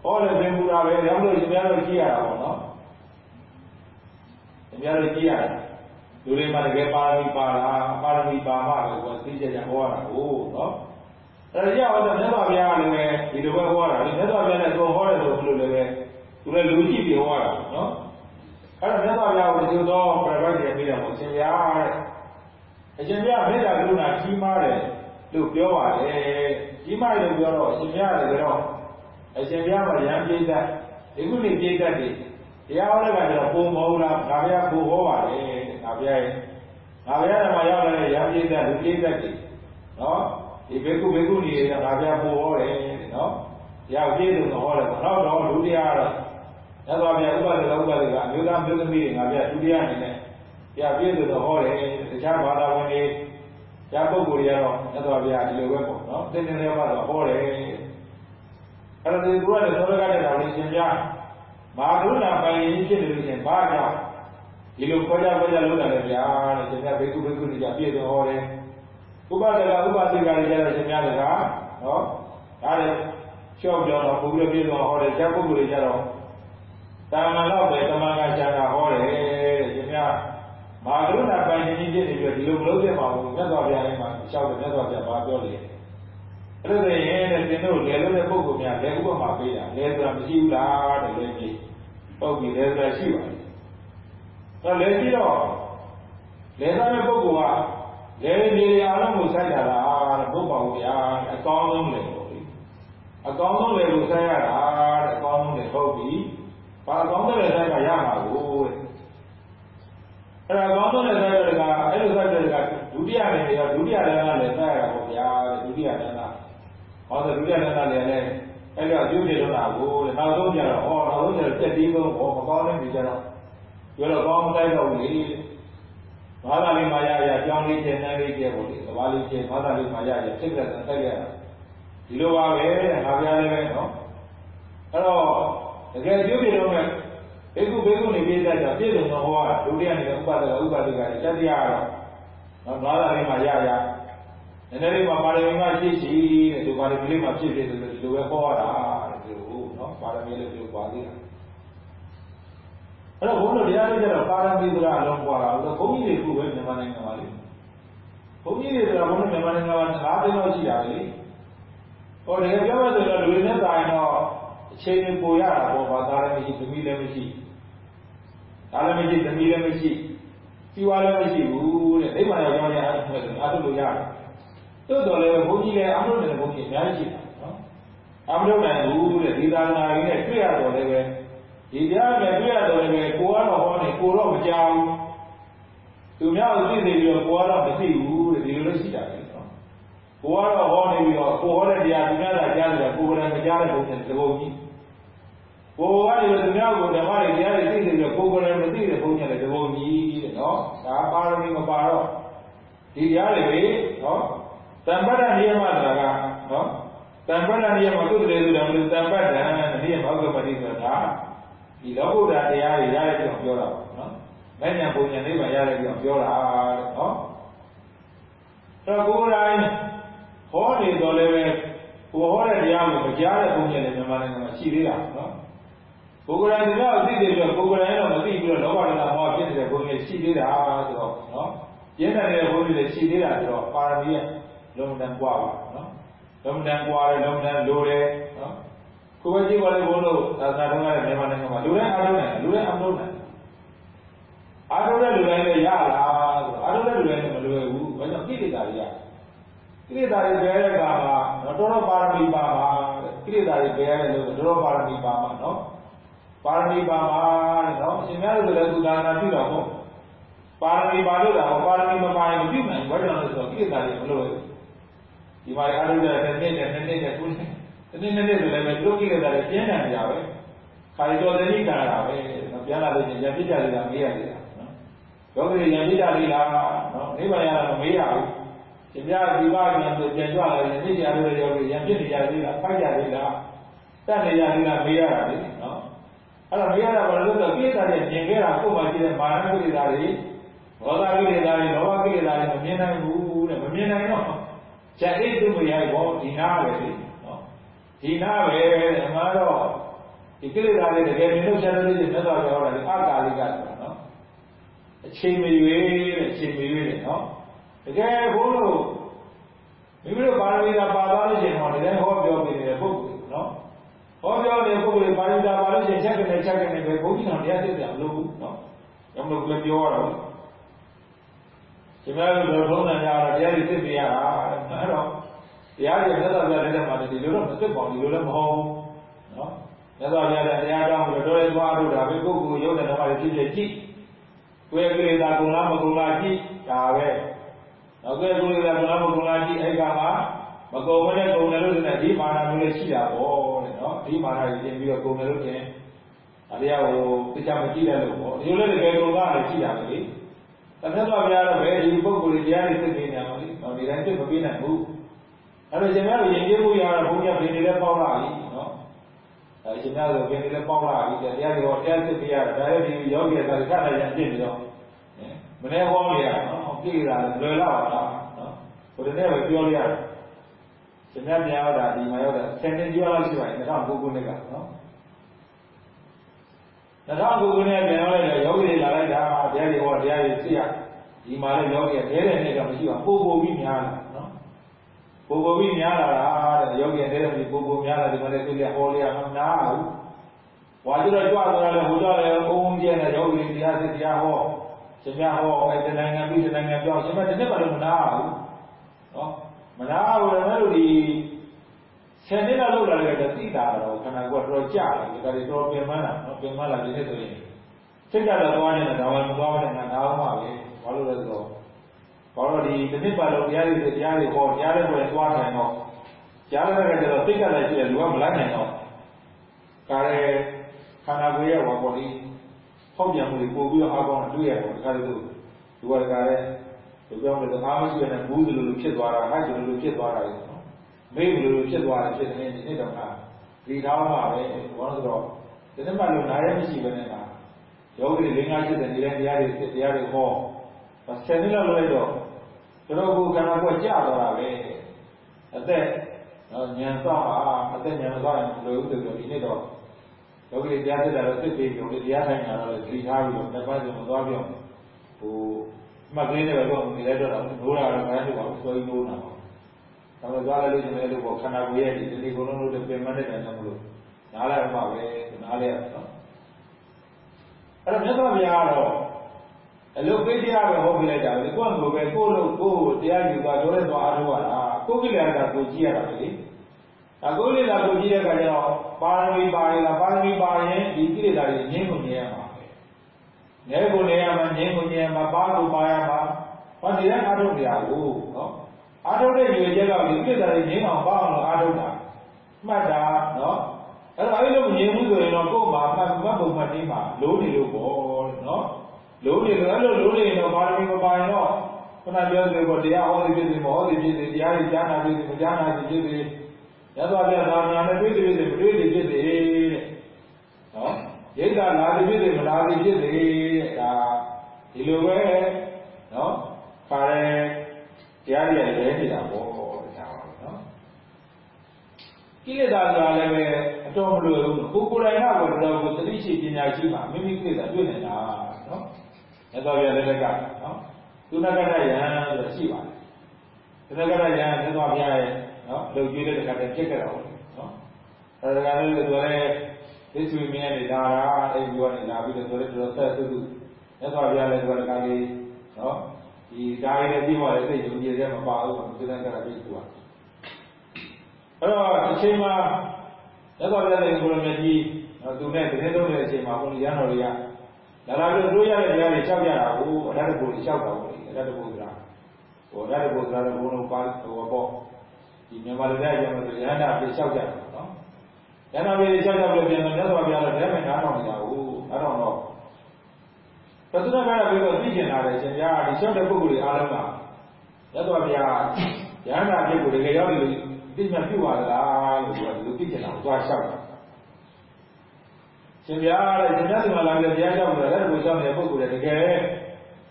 ဟောတယ်ဖင်းပူတာပဲဒါမှမဟုတ်ရှင်များတို့ကြည့်ရတာပေါ့နော်ရှင်များတို့ကြည့်ရတာလူတွေမှာတကယ်ပါရမီပါတာပါရမီပါမှလည်းကိုယ်သိကြကြဟောရတာကိုနော်အဲဒါကြောင့်တော့မြတ်စွာဘုရားလည်းပဲဒီလိုပဲဟောတာဒီမြတ်စွာဘုရားလည်းကိုဟောတယ်ဆိုဘယ်လိုလဲပဲသူလည်းလူကြည့်ပြီးဟောတာနော်အဲ့တော့မြတ်စွာဘုရားကိုဒီလိုတော့ပြပတ်တယ်ပြီးတော့ရှင်ဘုရားတဲ့အရှင်ဘုရားမေတ္တာကရုဏာကြီးမားတယ်လို့ပြောပါတယ် ကြီးမားတယ်ပြောတော့အရှင်ဘုရားလည်းတော့အရှင်ဘုရားမှာရံပြိတ္တဒီခုနေ့ပြိတ္တတွေတရားဟောတဲ့ကကျတော့ပုံမဟုတ်လားငါဘုရားကိုဟောပါတယ်ငါဘုရားရဲ့ငါဘုရားမှာရောက်လာတဲ့ရံပြိတ္တလူပြိတ္တတွေနော်ဒီဘေကုဘေကုနေရတာငါဘုရားပို့ဟောတယ်နော်တရားပြည့်စုံတော့ဟောတယ်နောက်တော့လူတရားတော့ရသော်ဗျာဥပဒေဥပဒေကအမျိုးသားမျိုးသမီးတွေငါဘုရားဒုတိယအနေနဲ့တရားပြည့်စုံတော့ဟောတယ်တခြားဘာသာဝင်တွေ တရားပုဂ္ဂိုလ်တွေကတော့ရသော်ဗျာဒီလိုပဲပေါ့နော်သင်္ကြန်လေးကတော့ဟောတယ်အဲ့ဒါဒီကူရတယ်သောရကတဲ့တော်လေးရှင်ပြမဟာကရုဏာပိုင်ရင်ဖြစ်နေလို့ရှင်ဘာကြောင့်ဒီလိုခေါ်ကြခေါ်ကြလုပ်တယ်လေဗျာတဲ့ရှင်ပြဘေကုဘေကုတွေကြပြည့်စုံဟောတယ်ဥပဒကဥပသိကတွေကြတဲ့ရှင်များတွေကနော်ဒါလည်းလျှော့ပြောတော့ဘုရားပြည့်စုံဟောတယ်ကျပုဂ္ဂိုလ်တွေကြတော့တာမန်တော့ပဲတမန်ကရှာတာဟောတယ်တဲ့ရှင်များ မဟာကရုဏာပိုင်ရင်ဖြစ်နေပြီးဒီလိုမလုပ်သင့်ပါဘူးမြတ်စွာဘုရားလည်းမှာလျှောက်တယ်မြတ်စွာဘုရားဘာပြောလဲအဲ့ဒါဆိုရင်တဲ့သင်တို့လေလို့တဲ့ပုဂ္ဂိုလ်များလေဥပမာပေးတာလေဆိုတာမရှိဘူးလားတဲ့လေကြီးပုတ်ပြီးလေဆိုတာရှိပါတယ်အဲလေရှိတော့လေသားတဲ့ပုဂ္ဂိုလ်ကလေနေအားလုံးကိုစိုက်ကြတာတဲ့ဘုရားဗျာအကောင်းဆုံးလေပေါ့လေအကောင်းဆုံးလေကိုစိုက်ရတာတဲ့အကောင်းဆုံးလေဟုတ်ပြီဘာအကောင်းဆုံးလေစိုက်ကရမှာကိုတဲ့ အဲ့ဒါအကောင်းဆုံးလေစိုက်တဲ့ကအဲ့လိုစိုက်တဲ့ကဒုတိယနေရောဒုတိယတန်းကလည်းစိုက်ရတာပေါ့ဗျာတဲ့ဒုတိယတန်းကဟောဆိုဒုတိယတန်းကလည်းလည်းအဲ့လိုအကျိုးပြလို့တာကိုတဲ့နောက်ဆုံးကျတော့ဟောနောက်ဆုံးကျတော့တက်ပြီးဆုံးဟောမကောင်းတဲ့ပြည်ကျတော့ပြောတော့ကောင်းမတိုက်တော့ဘူးလေဘာသာလေးမာရရကြောင်းလေးကျန်တဲ့လေးကျဲပေါ့လေသဘာလေးကျဲဘာသာလေးမာရရစိတ်ကတိုက်ရတာဒီလိုပါပဲတဲ့ငါပြလည်းပဲနော်အဲ့တော့တကယ်ကျိုးပြလို့မဲ့ ဘေကုဘေကုနေပြည့်တဲ့ကြောင့်ပြည့်စုံသောဟောတာဒုတိယနေတဲ့ဥပဒကဥပဒကတတိယကတော့နော်ဘာသာလေးမာရရနည်းနည်းလေးပါပါရမီကရှိရှိတဲ့ဒီပါရမီလေးမှာဖြစ်ဖြစ်ဆိုလို့ဒီလိုပဲဟောရတာတဲ့ဒီလိုနော်ပါရမီလေးဒီလိုပါသေးတာအဲ့တော့ဘုန်းတော်တရားလေးကျတော့ပါရမီဆိုတာအလုံးပွားတာလို့ဘုန်းကြီးတွေခုပဲမြန်မာနိုင်ငံမှာလေဘုန်းကြီးတွေဆိုတာဘုန်းတော်မြန်မာနိုင်ငံမှာ၅သိန်းလောက်ရှိတာလေဟောတကယ်ပြောမှဆိုတော့လူတွေနဲ့တိုင်တော့ အချိန်တွေပိုရတာပေါ့ဘာသာလည်းမရှိသမီးလည်းမရှိဒါလည်းမရှိသမီးလည်းမရှိစီဝါလည်းမရှိဘူးတဲ့အိမ်မှာရောက်ကြရအောင်ဆိုတော့အားထုတ်လို့ရတယ်တို့တော်လည်းဘုန်းကြီးလည်းအားထုတ်တယ်ဘုန်းကြီးအများကြီးရှိတာနော်အားမထုတ်နိုင်ဘူးတဲ့ဒီသာနာရင်းနဲ့တွေ့ရတော့လည်းပဲဒီတရားနဲ့တွေ့ရတော့လည်းပဲကိုကတော့ဟောနေကိုတော့မကြောက်သူများကိုသိနေပြီးတော့ကိုကတော့မသိဘူးတဲ့ဒီလိုလည်းရှိတာလေနော် ကိုကတော့ဟောနေပြီးတော့ကိုဟောတဲ့တရားသူများကကြားတယ်ကိုယ်ကလည်းမကြားတဲ့ဘုန်းကြီးသဘောကြီးကိုကနေသူများကိုဓမ္မတွေတရားတွေသိနေပြီးတော့ကိုယ်ကလည်းမသိတဲ့ဘုန်းကြီးလည်းသဘောကြီးတဲ့နော်ဒါပါရမီမပါတော့ဒီတရားတွေပဲနော်တမ္ပတ္တနိယမဆိုတာကနော်တမ္ပတ္တနိယမသုတ္တရေဆိုတာမလို့တမ္ပတ္တနိယမဥက္ကပတိဆိုတာဒီလောကုတ္တရာတရားတွေရတဲ့ကြောင့်ပြောတာပေါ့နော်။မဲ့ညာပုံညာနိဗ္ဗာန်ရတဲ့ကြောင့်ပြောတာတဲ့နော်။အဲကိုယ်တိုင် ဟောနေတော်လည်းပဲကိုဟောတဲ့တရားကိုမကြားတဲ့ပုံညာလည်းမြန်မာနိုင်ငံမှာရှိသေးတာနော်။ကိုယ်တိုင်တရားကိုသိတယ်ပြီးတော့ကိုယ်တိုင်တော့မသိပြီးတော့လောဘဒေနာမောဖြစ်နေတဲ့ပုံညာရှိသေးတာဆိုတော့နော်။ကျင်းတဲ့ပုံညာလည်းရှိသေးတာဆိုတော့ပါရမီရဲ့လုံးတန်กว่าပါနော်။လုံးတန်กว่าတယ်လုံးတန်လိုတယ်နော်။ကိုယ်ပဲကြည့်ပါလေဘုန်းတို့သာသနာ့ရဲ့မြန်မာနိုင်ငံမှာလူတိုင်းအားလုံးနိုင်လူတိုင်းအားလုံးနိုင်အားလုံးတဲ့လူတိုင်းလည်းရလားဆိုတော့အားလုံးတဲ့လူတိုင်းလည်းမလွယ်ဘူးဘာကြောင့်ကိလေသာတွေရ ကိလေသာတွေပဲတဲ့ကမှာတော့တော်တော်ပါရမီပါပါကိလေသာတွေပဲရတယ်လို့တော်တော်ပါရမီပါပါနော်ပါရမီပါပါတဲ့နော်အရှင်များတို့လည်းသူသာနာပြုတာပေါ့ပါရမီပါလို့တာပါရမီမပါရင်မပြုနိုင်ဘူးဘာကြောင့်လဲဆိုတော့ကိလေသာတွေမလွယ်ဘူးဒီဒီမှာအားလုံးကတစ်နှစ်နဲ့နှစ်နှစ်နဲ့ခုနှစ်တစ်နှစ်နှစ်နှစ်ဆိုလည်းပဲတို့ကိလေသာတွေပြင်းထန်ကြပဲခါရီတော်သတိကံတာပဲပြန်လာလို့ချင်းရပြစ်ကြလေးလားမေးရသေးတာနော်ယောဂီရပြစ်ကြလေးလားနော်နိဗ္ဗာန်ရတော့မေးရဘူး ရှင်ပြဒီပါပြန်ဆိုပြန်ကြွလာရင်နေ့ကျလို့ယောဂီရပြစ်နေကြသေးလားဖိုက်ကြသေးလားတတ်နေကြသေးလားမေးရတာလေနော်အဲ့တော့မေးရတာဘာလို့လဲဆိုတော့ကိလေသာတွေမြင်ခဲ့တာကိုယ်မှရှိတဲ့မာနကိလေသာတွေဒေါသကိလေသာတွေလောဘကိလေသာတွေမမြင်နိုင်ဘူးတဲ့မမြင်နိုင်တော့ဇက်အိတ်သူမရိုက်ဘောဒီနာပဲလေနော်ဒီနာပဲအမှန်တော့ဒီကိလေသာတွေတကယ်မြင်လို့ရှာလို့ရှိရင်မြတ်စွာဘုရားဟောတာဒီအကာလိကဆိုတာနော်အချိန်မရွေးတဲ့အချိန်မရွေးတဲ့နော်တ ကယ်ဘုလို့မိမိတို့ပါရမီသာပါသွားလို့ရှိရင်ဟောဒီတိုင်းဟောပြောပြနေတဲ့ပုဂ္ဂိုလ်နော်ဟောပြောနေတဲ့ပုဂ္ဂိုလ်ပါရမီသာပါလို့ရှိရင်ချက်ကနေချက်ကနေပဲဘုန်းကြီးတော်တရားသိတယ်မလို့ဘူးနော်။ဒါမှမဟုတ်လည်းပြောရတော့ရှင်မတို့ထုံးတယ်ကြတော့တရားတွေသိပြရတာအဲ့တော့တရားတွေမြတ်စွာဘုရားလက်ထက်မှာဒီလိုတော့မသိပါဘူးဒီလိုလည်းမဟုတ်ဘူးနော်မြတ်စွာဘုရားကတရားတောင်းပြီးတော့တော်ရဲသွားလို့ဒါပဲပုဂ္ဂိုလ်ရုပ်တဲ့ဓမ္မတွေဖြစ်ဖြစ်ကြည့်ကိုယ်ကိလေသာကုံလားမကုံလားကြည့်ဒါပဲ နောက်ကိုယ်ကိလေသာကုံလားမကုံလားကြည့်အဲ့ကမှာမကုံမနဲ့ကုံတယ်လို့ဆိုတဲ့ဒီမာနမျိုးလေးရှိတာပေါ့တဲ့နော်ဒီမာနကြီးပြင်ပြီးတော့ကုံတယ်လို့ထင်ဒါတရားကိုသိချမကြည့်တယ်လို့ပေါ့ဒီလိုလည်းတကယ်ကုံကလည်းရှိတာပဲလေတခါတော့ဘုရားတော့ဘယ်ဒီပုဂ္ဂိုလ်တရားတွေသိနေကြမှာလေနော်ဒီတိုင်းသိမပေးနိုင်ဘူးအဲ့တော့ရှင်များတို့ယဉ်ကျေးမှုရတာဘုန်းကြီးဘယ်နေလဲပေါက်လာပြီနော်အဲရှင်များတို့ဘယ်နေလဲပေါက်လာပြီတရားတွေဟောတရားသိပြရတာဒါလည်းဒီယောဂီတွေကခဏရံပြည့်နေတော့မနေ့ဟောနေရနော် ပြည့်လာလွယ်လာပါလားနော်ဟိုတနေ့ပဲပြောရရတယ်ရှင်များပြန်ရောက်တာဒီမှာရောက်တာဆယ်နှစ်ကျော်လောက်ရှိပါတယ်2009ခုနှစ်ကနော်2009ခုနှစ်ပြန်ရောက်လိုက်တော့ယောဂီတွေလာလိုက်တာတရားတွေဟောတရားတွေသိရဒီမှာလည်းယောဂီကတဲတဲ့နေ့ကမရှိပါပို့ပို့ပြီးများလာနော်ပို့ပို့ပြီးများလာတာတဲ့ယောဂီကတဲတဲ့နေ့ပို့ပို့များလာဒီမှာလည်းသူကဟောလေးကမနာဘူးဝါကြတော့ကြွသွားတယ်ဟိုကြလည်းအုံးကျဲတဲ့ယောဂီတရားစစ်တရားဟော ရှင်များဟောအဲ့ဒီနိုင်ငံပြီးဒီနိုင်ငံပြောရှင်မတစ်နှစ်မှလည်းမနာဘူးနော်မနာဘူးလည်းတို့ဒီဆယ်နှစ်လောက်လောက်လာတယ်ကသိတာတော့ခန္ဓာကိုယ်တော်ကြာတယ်ဒါကြတော့ပြင်မလာနော်ပြင်မလာဒီနေ့ဆိုရင်စိတ်ကတော့သွားနေတာဒါမှမသွားတဲ့ငါနားမှပဲဘာလို့လဲဆိုတော့ဘာလို့ဒီတစ်နှစ်ပတ်လုံးတရားတွေတရားတွေဟောတရားတွေပေါ်သွားတယ်တော့ကြားရတဲ့ကျတော့စိတ်ကလည်းရှိတယ်လူကမလိုက်နိုင်တော့ကာရဲခန္ဓာကိုယ်ရဲ့ဝါပေါ်ဒီ ဖောက်ပြန်မှုတွေပို့ပြီးတော့အားကောင်းတွေ့ရတယ်ဒီကလေးတို့ဒီကကလည်းဒီကြောင့်လည်းအားမရှိတဲ့ဘူးလိုလိုဖြစ်သွားတာဟိုက်လိုလိုဖြစ်သွားတာလေနော်မေးလိုလိုဖြစ်သွားတယ်ဖြစ်နေဒီနေ့တော့ကဒီထောင်းမှာပဲဘာလို့ဆိုတော့ဒီနေ့မှလို့နားရမရှိဘဲနဲ့လားယောဂီတွေ၄၅ချက်တဲ့နေတဲ့တရားတွေစစ်တရားတွေဟောဆယ်နှစ်လောက်လုပ်လိုက်တော့တို့ကိုခန္ဓာကိုယ်ကြာသွားတာပဲအသက်နော်ဉာဏ်စောင့်ပါအသက်ဉာဏ်စောင့်ရင်ဘယ်လိုလုပ်လို့ဒီနေ့တော့ ယောဂီတရားစစ်တာတော့စစ်ပြီးတော့တရားထိုင်တာတော့ကြည်ထားပြီးတော့တစ်ပတ်ဆိုမသွားပြောင်းဟိုမှတ်ကလေးတွေတော့ဒီလိုက်တော့လို့တာတော့ခိုင်းလို့ပါဆွဲပြီးလို့တာပါဒါပေမဲ့သွားလိုက်လို့ရှင်လည်းလို့ပေါ့ခန္ဓာကိုယ်ရဲ့ဒီဒီကုလုံးလို့ပြင်မတဲ့တယ်ဆိုမလို့နားလိုက်မှပဲနားလိုက်ရတော့အဲ့တော့မြတ်စွာဘုရားကတော့အလုတ်ပေးတရားပဲဟောပြလိုက်တာလေကိုယ့်ကိုယ်ပဲကိုယ့်လို့ကိုယ်တရားယူသွားပြောရဲသွားအားထုတ်ရတာကိုယ်ကိလေသာကိုကြည့်ရတာပဲလေဒါကိုယ်ကိလေသာကိုကြည့်တဲ့အခါကျတော့ ပါရမီပါရင်လားပါရမီပါရင်ဒီကိလေသာတွေငြင်းကုန်နေရမှာပဲငဲကုန်နေရမှာငြင်းကုန်နေရမှာပါကိုပါရမှာဘာဒီတိုင်းအားထုတ်ကြရဘူးနော်အားထုတ်တဲ့ရွေချက်ကဒီကိလေသာတွေငြင်းအောင်ပါအောင်လို့အားထုတ်တာမှတ်တာနော်အဲ့တော့အဲ့လိုမြင်မှုဆိုရင်တော့ကိုယ်မှာမှတ်မှတ်ပုံမှတ်ပြီးမှာလိုးနေလို့ပေါ့နော်လိုးနေလို့အဲ့လိုလိုးနေတော့ပါရမီမပါရင်တော့ခုနပြောသလိုပေါ့တရားဟောသည်ဖြစ်စေမဟောသည်ဖြစ်စေတရားတွေကြားနာဖြစ်စေမကြားနာဖြစ်စေ ရသော်ပြသာနာနဲ့တွေ့သည်ဖြစ်စေမတွေ့သည်ဖြစ်စေတဲ့နော်ရိတ်တာလာသည်ဖြစ်စေမလာသည်ဖြစ်စေတဲ့ဒါဒီလိုပဲနော်ခါရဲတရားတွေလည်းနေတာပေါ့ဒါပါနော်ကိလေသာဆိုတာလည်းပဲအတော်မလွယ်ဘူးကိုကိုယ်တိုင်ကပဲတော်ကိုသတိရှိပညာရှိမှမိမိကိလေသာတွေ့နေတာနော်မြတ်စွာဘုရားလက်ထက်ကနော်သုဏကတယံဆိုတာရှိပါတယ်သုဏကတယံမြတ်စွာဘုရားရဲ့ နော်လုံကျွေးတဲ့တခါတည်းဖြစ်ခဲ့တာပေါ့နော်အဲဒါကလည်းဆိုရဲသစ္စုမင်းနဲ့လာတာအဲ့ဒီကနေလာပြီးတော့ဆိုရဲတော်ဆက်သုမြတ်စွာဘုရားလည်းဒီကတည်းကနော်ဒီဒါရည်နဲ့ပြီးမှလည်းသိယုံကြည်တဲ့မပါဘူးသုဏကတပြည့်စုံအဲ့တော့အချိန်မှာရသော်ပြတဲ့ကိုရမကြီးသူနဲ့တင်းသုံးတဲ့အချိန်မှာဘုန်းကြီးရဟန်းတော်တွေကဒါလာပြီးတို့ရတဲ့တရားတွေလျှောက်ကြတာကိုအရတ္တဘုရားလျှောက်တာပေါ့လေအရတ္တဘုရားဟိုအရတ္တဘုရားတော့ဘုန်းတော်ပါဟိုပေါ့ ဒီမြန်မာလူတွေရောဆိုရဟန္တာပြေလျှောက်ကြတယ်နော်ရဟန္တာပြေလျှောက်ကြလို့ပြန်တော့မြတ်စွာဘုရားလည်းဒါမဲ့နားတော်နေတာဟုတ်နားတော်တော့ပသုဒ္ဓဘာသာပြီးတော့သိကျင်လာတယ်ရှင်ဗျာဒီလျှောက်တဲ့ပုဂ္ဂိုလ်တွေအားလုံးကမြတ်စွာဘုရားရဟန္တာပြေကိုတကယ်ရောက်လို့သိမှပြုပါလားလို့ပြောတယ်လူသိကျင်လာတော့သွားလျှောက်တာရှင်ဗျာတဲ့ရှင်မြတ်စွာလာပြီးတရားကြောက်တယ်လည်းဘုရားရဲ့ပုဂ္ဂိုလ်တွေတကယ်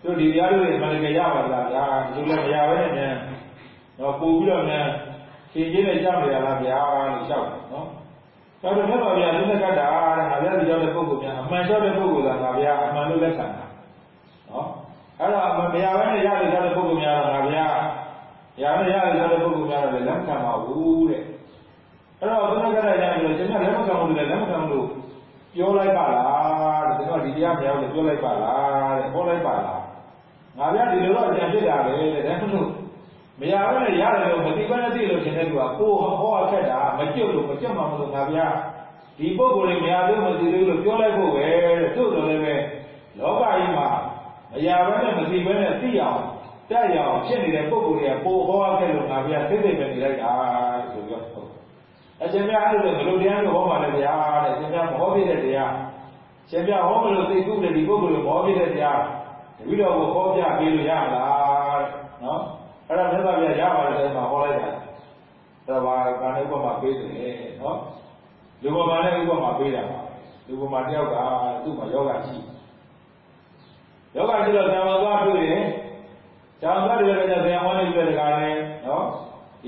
တို့ဒီတရားတွေမှလည်းရပါလားဗျာဒီလိုလည်းမရဘဲနဲ့တော့ပို့ပြီးတော့လည်း ရှင်ကြီးနဲ့ကြောက်နေရလားဗျာလို့လျှောက်တယ်နော်။ဒါတော့မြတ်စွာဘုရားသူနဲ့ကတာတဲ့ငါလည်းဒီကြောက်တဲ့ပုဂ္ဂိုလ်များအမှန်ကြောက်တဲ့ပုဂ္ဂိုလ်ကငါဗျာအမှန်လို့လက်ခံတာ။နော်။အဲ့တော့အမှန်မရဘဲနဲ့ရလို့ကြောက်တဲ့ပုဂ္ဂိုလ်များတော့ငါဗျာရနဲ့ရလို့ကြောက်တဲ့ပုဂ္ဂိုလ်များတော့လည်းလက်မခံပါဘူးတဲ့။အဲ့တော့သူနဲ့ကတာရပြီးတော့ရှင်ကလက်မခံဘူးလေလက်မခံလို့ပြောလိုက်ပါလားတဲ့ကျွန်တော်ဒီတရားမရဘူးပြောလိုက်ပါလားတဲ့ဟောလိုက်ပါလားငါဗျာဒီလိုတော့အကြံဖြစ်တာပဲတဲ့ဒါမှမဟုတ် မရဘဲနဲ့ရတယ်လို့မသိဘဲနဲ့သိလို့ရှင်တဲ့သူကကိုဟောအခက်တာမကြွလို့မကြွမှမလို့ငါဗျာဒီပုဂ္ဂိုလ်တွေမရသေးမသိသေးလို့ပြောလိုက်ဖို့ပဲတဲ့သို့တော်လည်းပဲလောကကြီးမှာမရဘဲနဲ့မသိဘဲနဲ့သိအောင်တက်ရအောင်ဖြစ်နေတဲ့ပုဂ္ဂိုလ်တွေကပိုဟောအခက်လို့ငါဗျာသိသိပဲနေလိုက်တာဆိုပြီးတော့အရှင်မြတ်အဲ့လိုဘယ်လိုတရားမျိုးဟောပါလဲဗျာတဲ့အရှင်မြတ်မဟောပြတဲ့တရားရှင်မြတ်ဟောမလို့သိကုတဲ့ဒီပုဂ္ဂိုလ်ကိုမဟောပြတဲ့တရားတပည့်တော်ကိုဟောပြပေးလို့ရလားတဲ့နော် အဲ့ဒါမြတ်စွာဘုရားရပါတယ်ဆိုမှဟောလိုက်တာအဲ့ဒါဘာကာနဲ့ဥပမာပေးတယ်နော်လူပမာနဲ့ဥပမာပေးတာပါလူပမာတယောက်ကသူ့မှာယောဂရှိယောဂရှိတော့ဇာမသွားတွေ့တယ်ဇာမသွားတယ်လည်းဇာမဝနေပြတဲ့ကာနဲ့နော်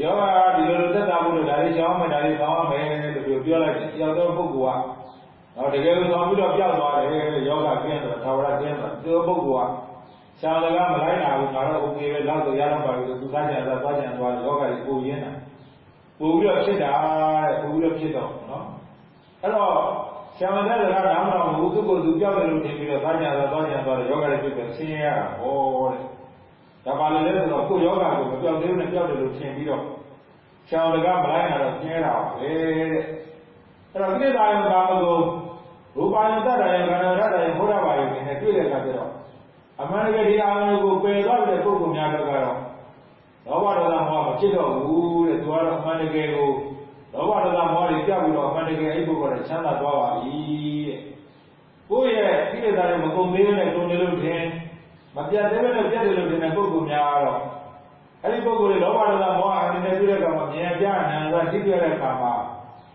ယောဂဒီလိုလိုသက်သာဖို့လို့ဒါလေးကြောင်းမယ်ဒါလေးကောင်းမယ်လို့ပြောလိုက်တယ်တယောက်တော့ပုဂ္ဂိုလ်ကနော်တကယ်လို့ဆောင်ပြီးတော့ပြောက်သွားတယ်ယောဂကျင်းတော့သာဝရကျင်းတော့ဒီပုဂ္ဂိုလ်က ဆရာတော်ကမလိုက်နာဘူးငါတော့ okay ပဲလောက်တော့ရတော့ပါပြီသူသားကြံသာသွားကြံသွားယောဂကြီးကိုရင်းတာပို့ပြီးတော့ဖြစ်တာတဲ့ပို့ပြီးတော့ဖြစ်တော့နော်အဲ့တော့ဆရာတော်ကနားမတော်ဘူးသူ့ကိုယ်သူပြောက်တယ်လို့ထင်ပြီးတော့သားကြံသာသွားကြံသွားတယ်ယောဂကြီးဖြစ်ပြီးဆင်းရဲရတာဟောတဲ့ဒါပါလေလဲဆိုတော့ကိုယောဂကိုမပြောက်သေးဘူးနဲ့ပြောက်တယ်လို့ထင်ပြီးတော့ဆရာတော်ကမလိုက်နာတော့ဆင်းရဲတာပဲတဲ့အဲ့တော့ကိလေသာရောကာမဂုဏ်ရူပါယတ္တရာယခန္ဓာရတ္တရာဘုရားဘာယနဲ့တွေ့တဲ့အခါကျတော့ အမှန်တကယ်ဒီအာရုံကိုပယ်သွားတဲ့ပုဂ္ဂိုလ်များတော့ကတော့လောဘဒေါသမောဟမဖြစ်တော့ဘူးတဲ့သူကတော့အမှန်တကယ်ကိုလောဘဒေါသမောဟတွေကြောက်ပြီးတော့အမှန်တကယ်အဲ့ပုဂ္ဂိုလ်ကချမ်းသာသွားပါပြီတဲ့ကိုယ့်ရဲ့ကိလေသာတွေမကုန်သေးတဲ့တုံနေလို့ထင်မပြတ်သေးတဲ့ပြတ်တယ်လို့ထင်တဲ့ပုဂ္ဂိုလ်များကတော့အဲ့ဒီပုဂ္ဂိုလ်တွေလောဘဒေါသမောဟအနေနဲ့တွေ့တဲ့အခါမှာမြင်ပြအနန္တသိပြတဲ့အခါမှာ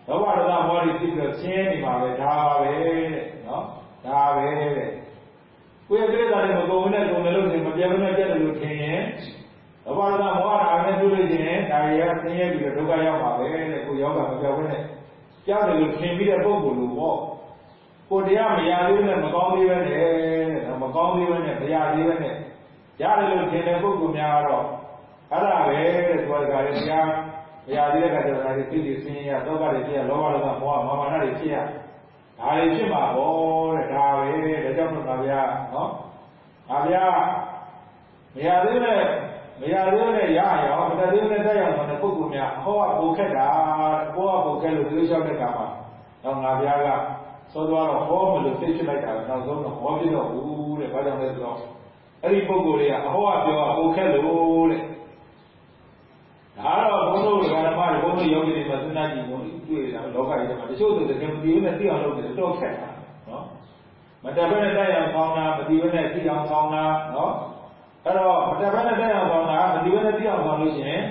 လောဘဒေါသမောဟတွေသိပြီးတော့ဆင်းရဲနေပါပဲဒါပါပဲတဲ့နော်ဒါပဲတဲ့ ကိုယ့်ရဲ့ကိလေသာတွေမကုန်ဘူးနဲ့ကုန်တယ်လို့ထင်မပြတ်ဘူးနဲ့ပြတ်တယ်လို့ထင်ရင်လောဘဒေါသမောဟအားနဲ့တွေ့လို့ရှိရင်ဒါရီကဆင်းရဲပြီးတော့ဒုက္ခရောက်ပါပဲတဲ့ကိုယောဂမပြောက်ဘူးနဲ့ကြောက်တယ်လို့ထင်ပြီးတဲ့ပုဂ္ဂိုလ်လို့ပေါ့ကိုတရားမရသေးနဲ့မကောင်းသေးပဲနဲ့မကောင်းသေးပဲနဲ့မရသေးပဲနဲ့ရတယ်လို့ထင်တဲ့ပုဂ္ဂိုလ်များတော့အဲ့ဒါပဲတဲ့သူကဒါရီတရားမရသေးတဲ့ခါကျတော့ဒါရီသိသိဆင်းရဲဒုက္ခတွေဖြစ်ရလောဘဒေါသမောဟမာမာနတွေဖြစ်ရ ဒါတွေဖြစ်မှာပေါ့တဲ့ဒါပဲဒါကြောင့်မို့ပါဗျာနော်ပါဗျာမရသေးနဲ့မရသေးနဲ့ရရောမတသေးနဲ့တက်ရောက်တဲ့ပုဂ္ဂိုလ်များဟောကပိုခက်တာဟောကပိုခက်လို့တွေးလျှောက်တဲ့ကံမှာတော့ငါဗျာကသောသွားတော့ဟောမလို့သိဖြစ်လိုက်တာနောက်ဆုံးတော့ဟောပြတော့ဘူးတဲ့ဘာကြောင့်လဲဆိုတော့အဲ့ဒီပုဂ္ဂိုလ်တွေကအဟောကပြောပိုခက်လို့တဲ့ ဒါတော့ဘုန်းတော်ကဓမ္မတွေဘုန်းတော်ယောဂီတွေမှာစဉ်းစားကြည့်ဘုန်းကြီးတွေ့တာလောကကြီးမှာတချို့ဆိုတကယ်မတည်ဘူးနဲ့သိအောင်လုပ်တယ်တော့ခက်တာနော်မတက်ဘဲနဲ့တိုက်အောင်ကောင်းတာမတည်ဘဲနဲ့သိအောင်ကောင်းတာနော်အဲ့တော့မတက်ဘဲနဲ့တိုက်အောင်ကောင်းတာမတည်ဘဲနဲ့သိအောင်ကောင်းလို့ရှိရင်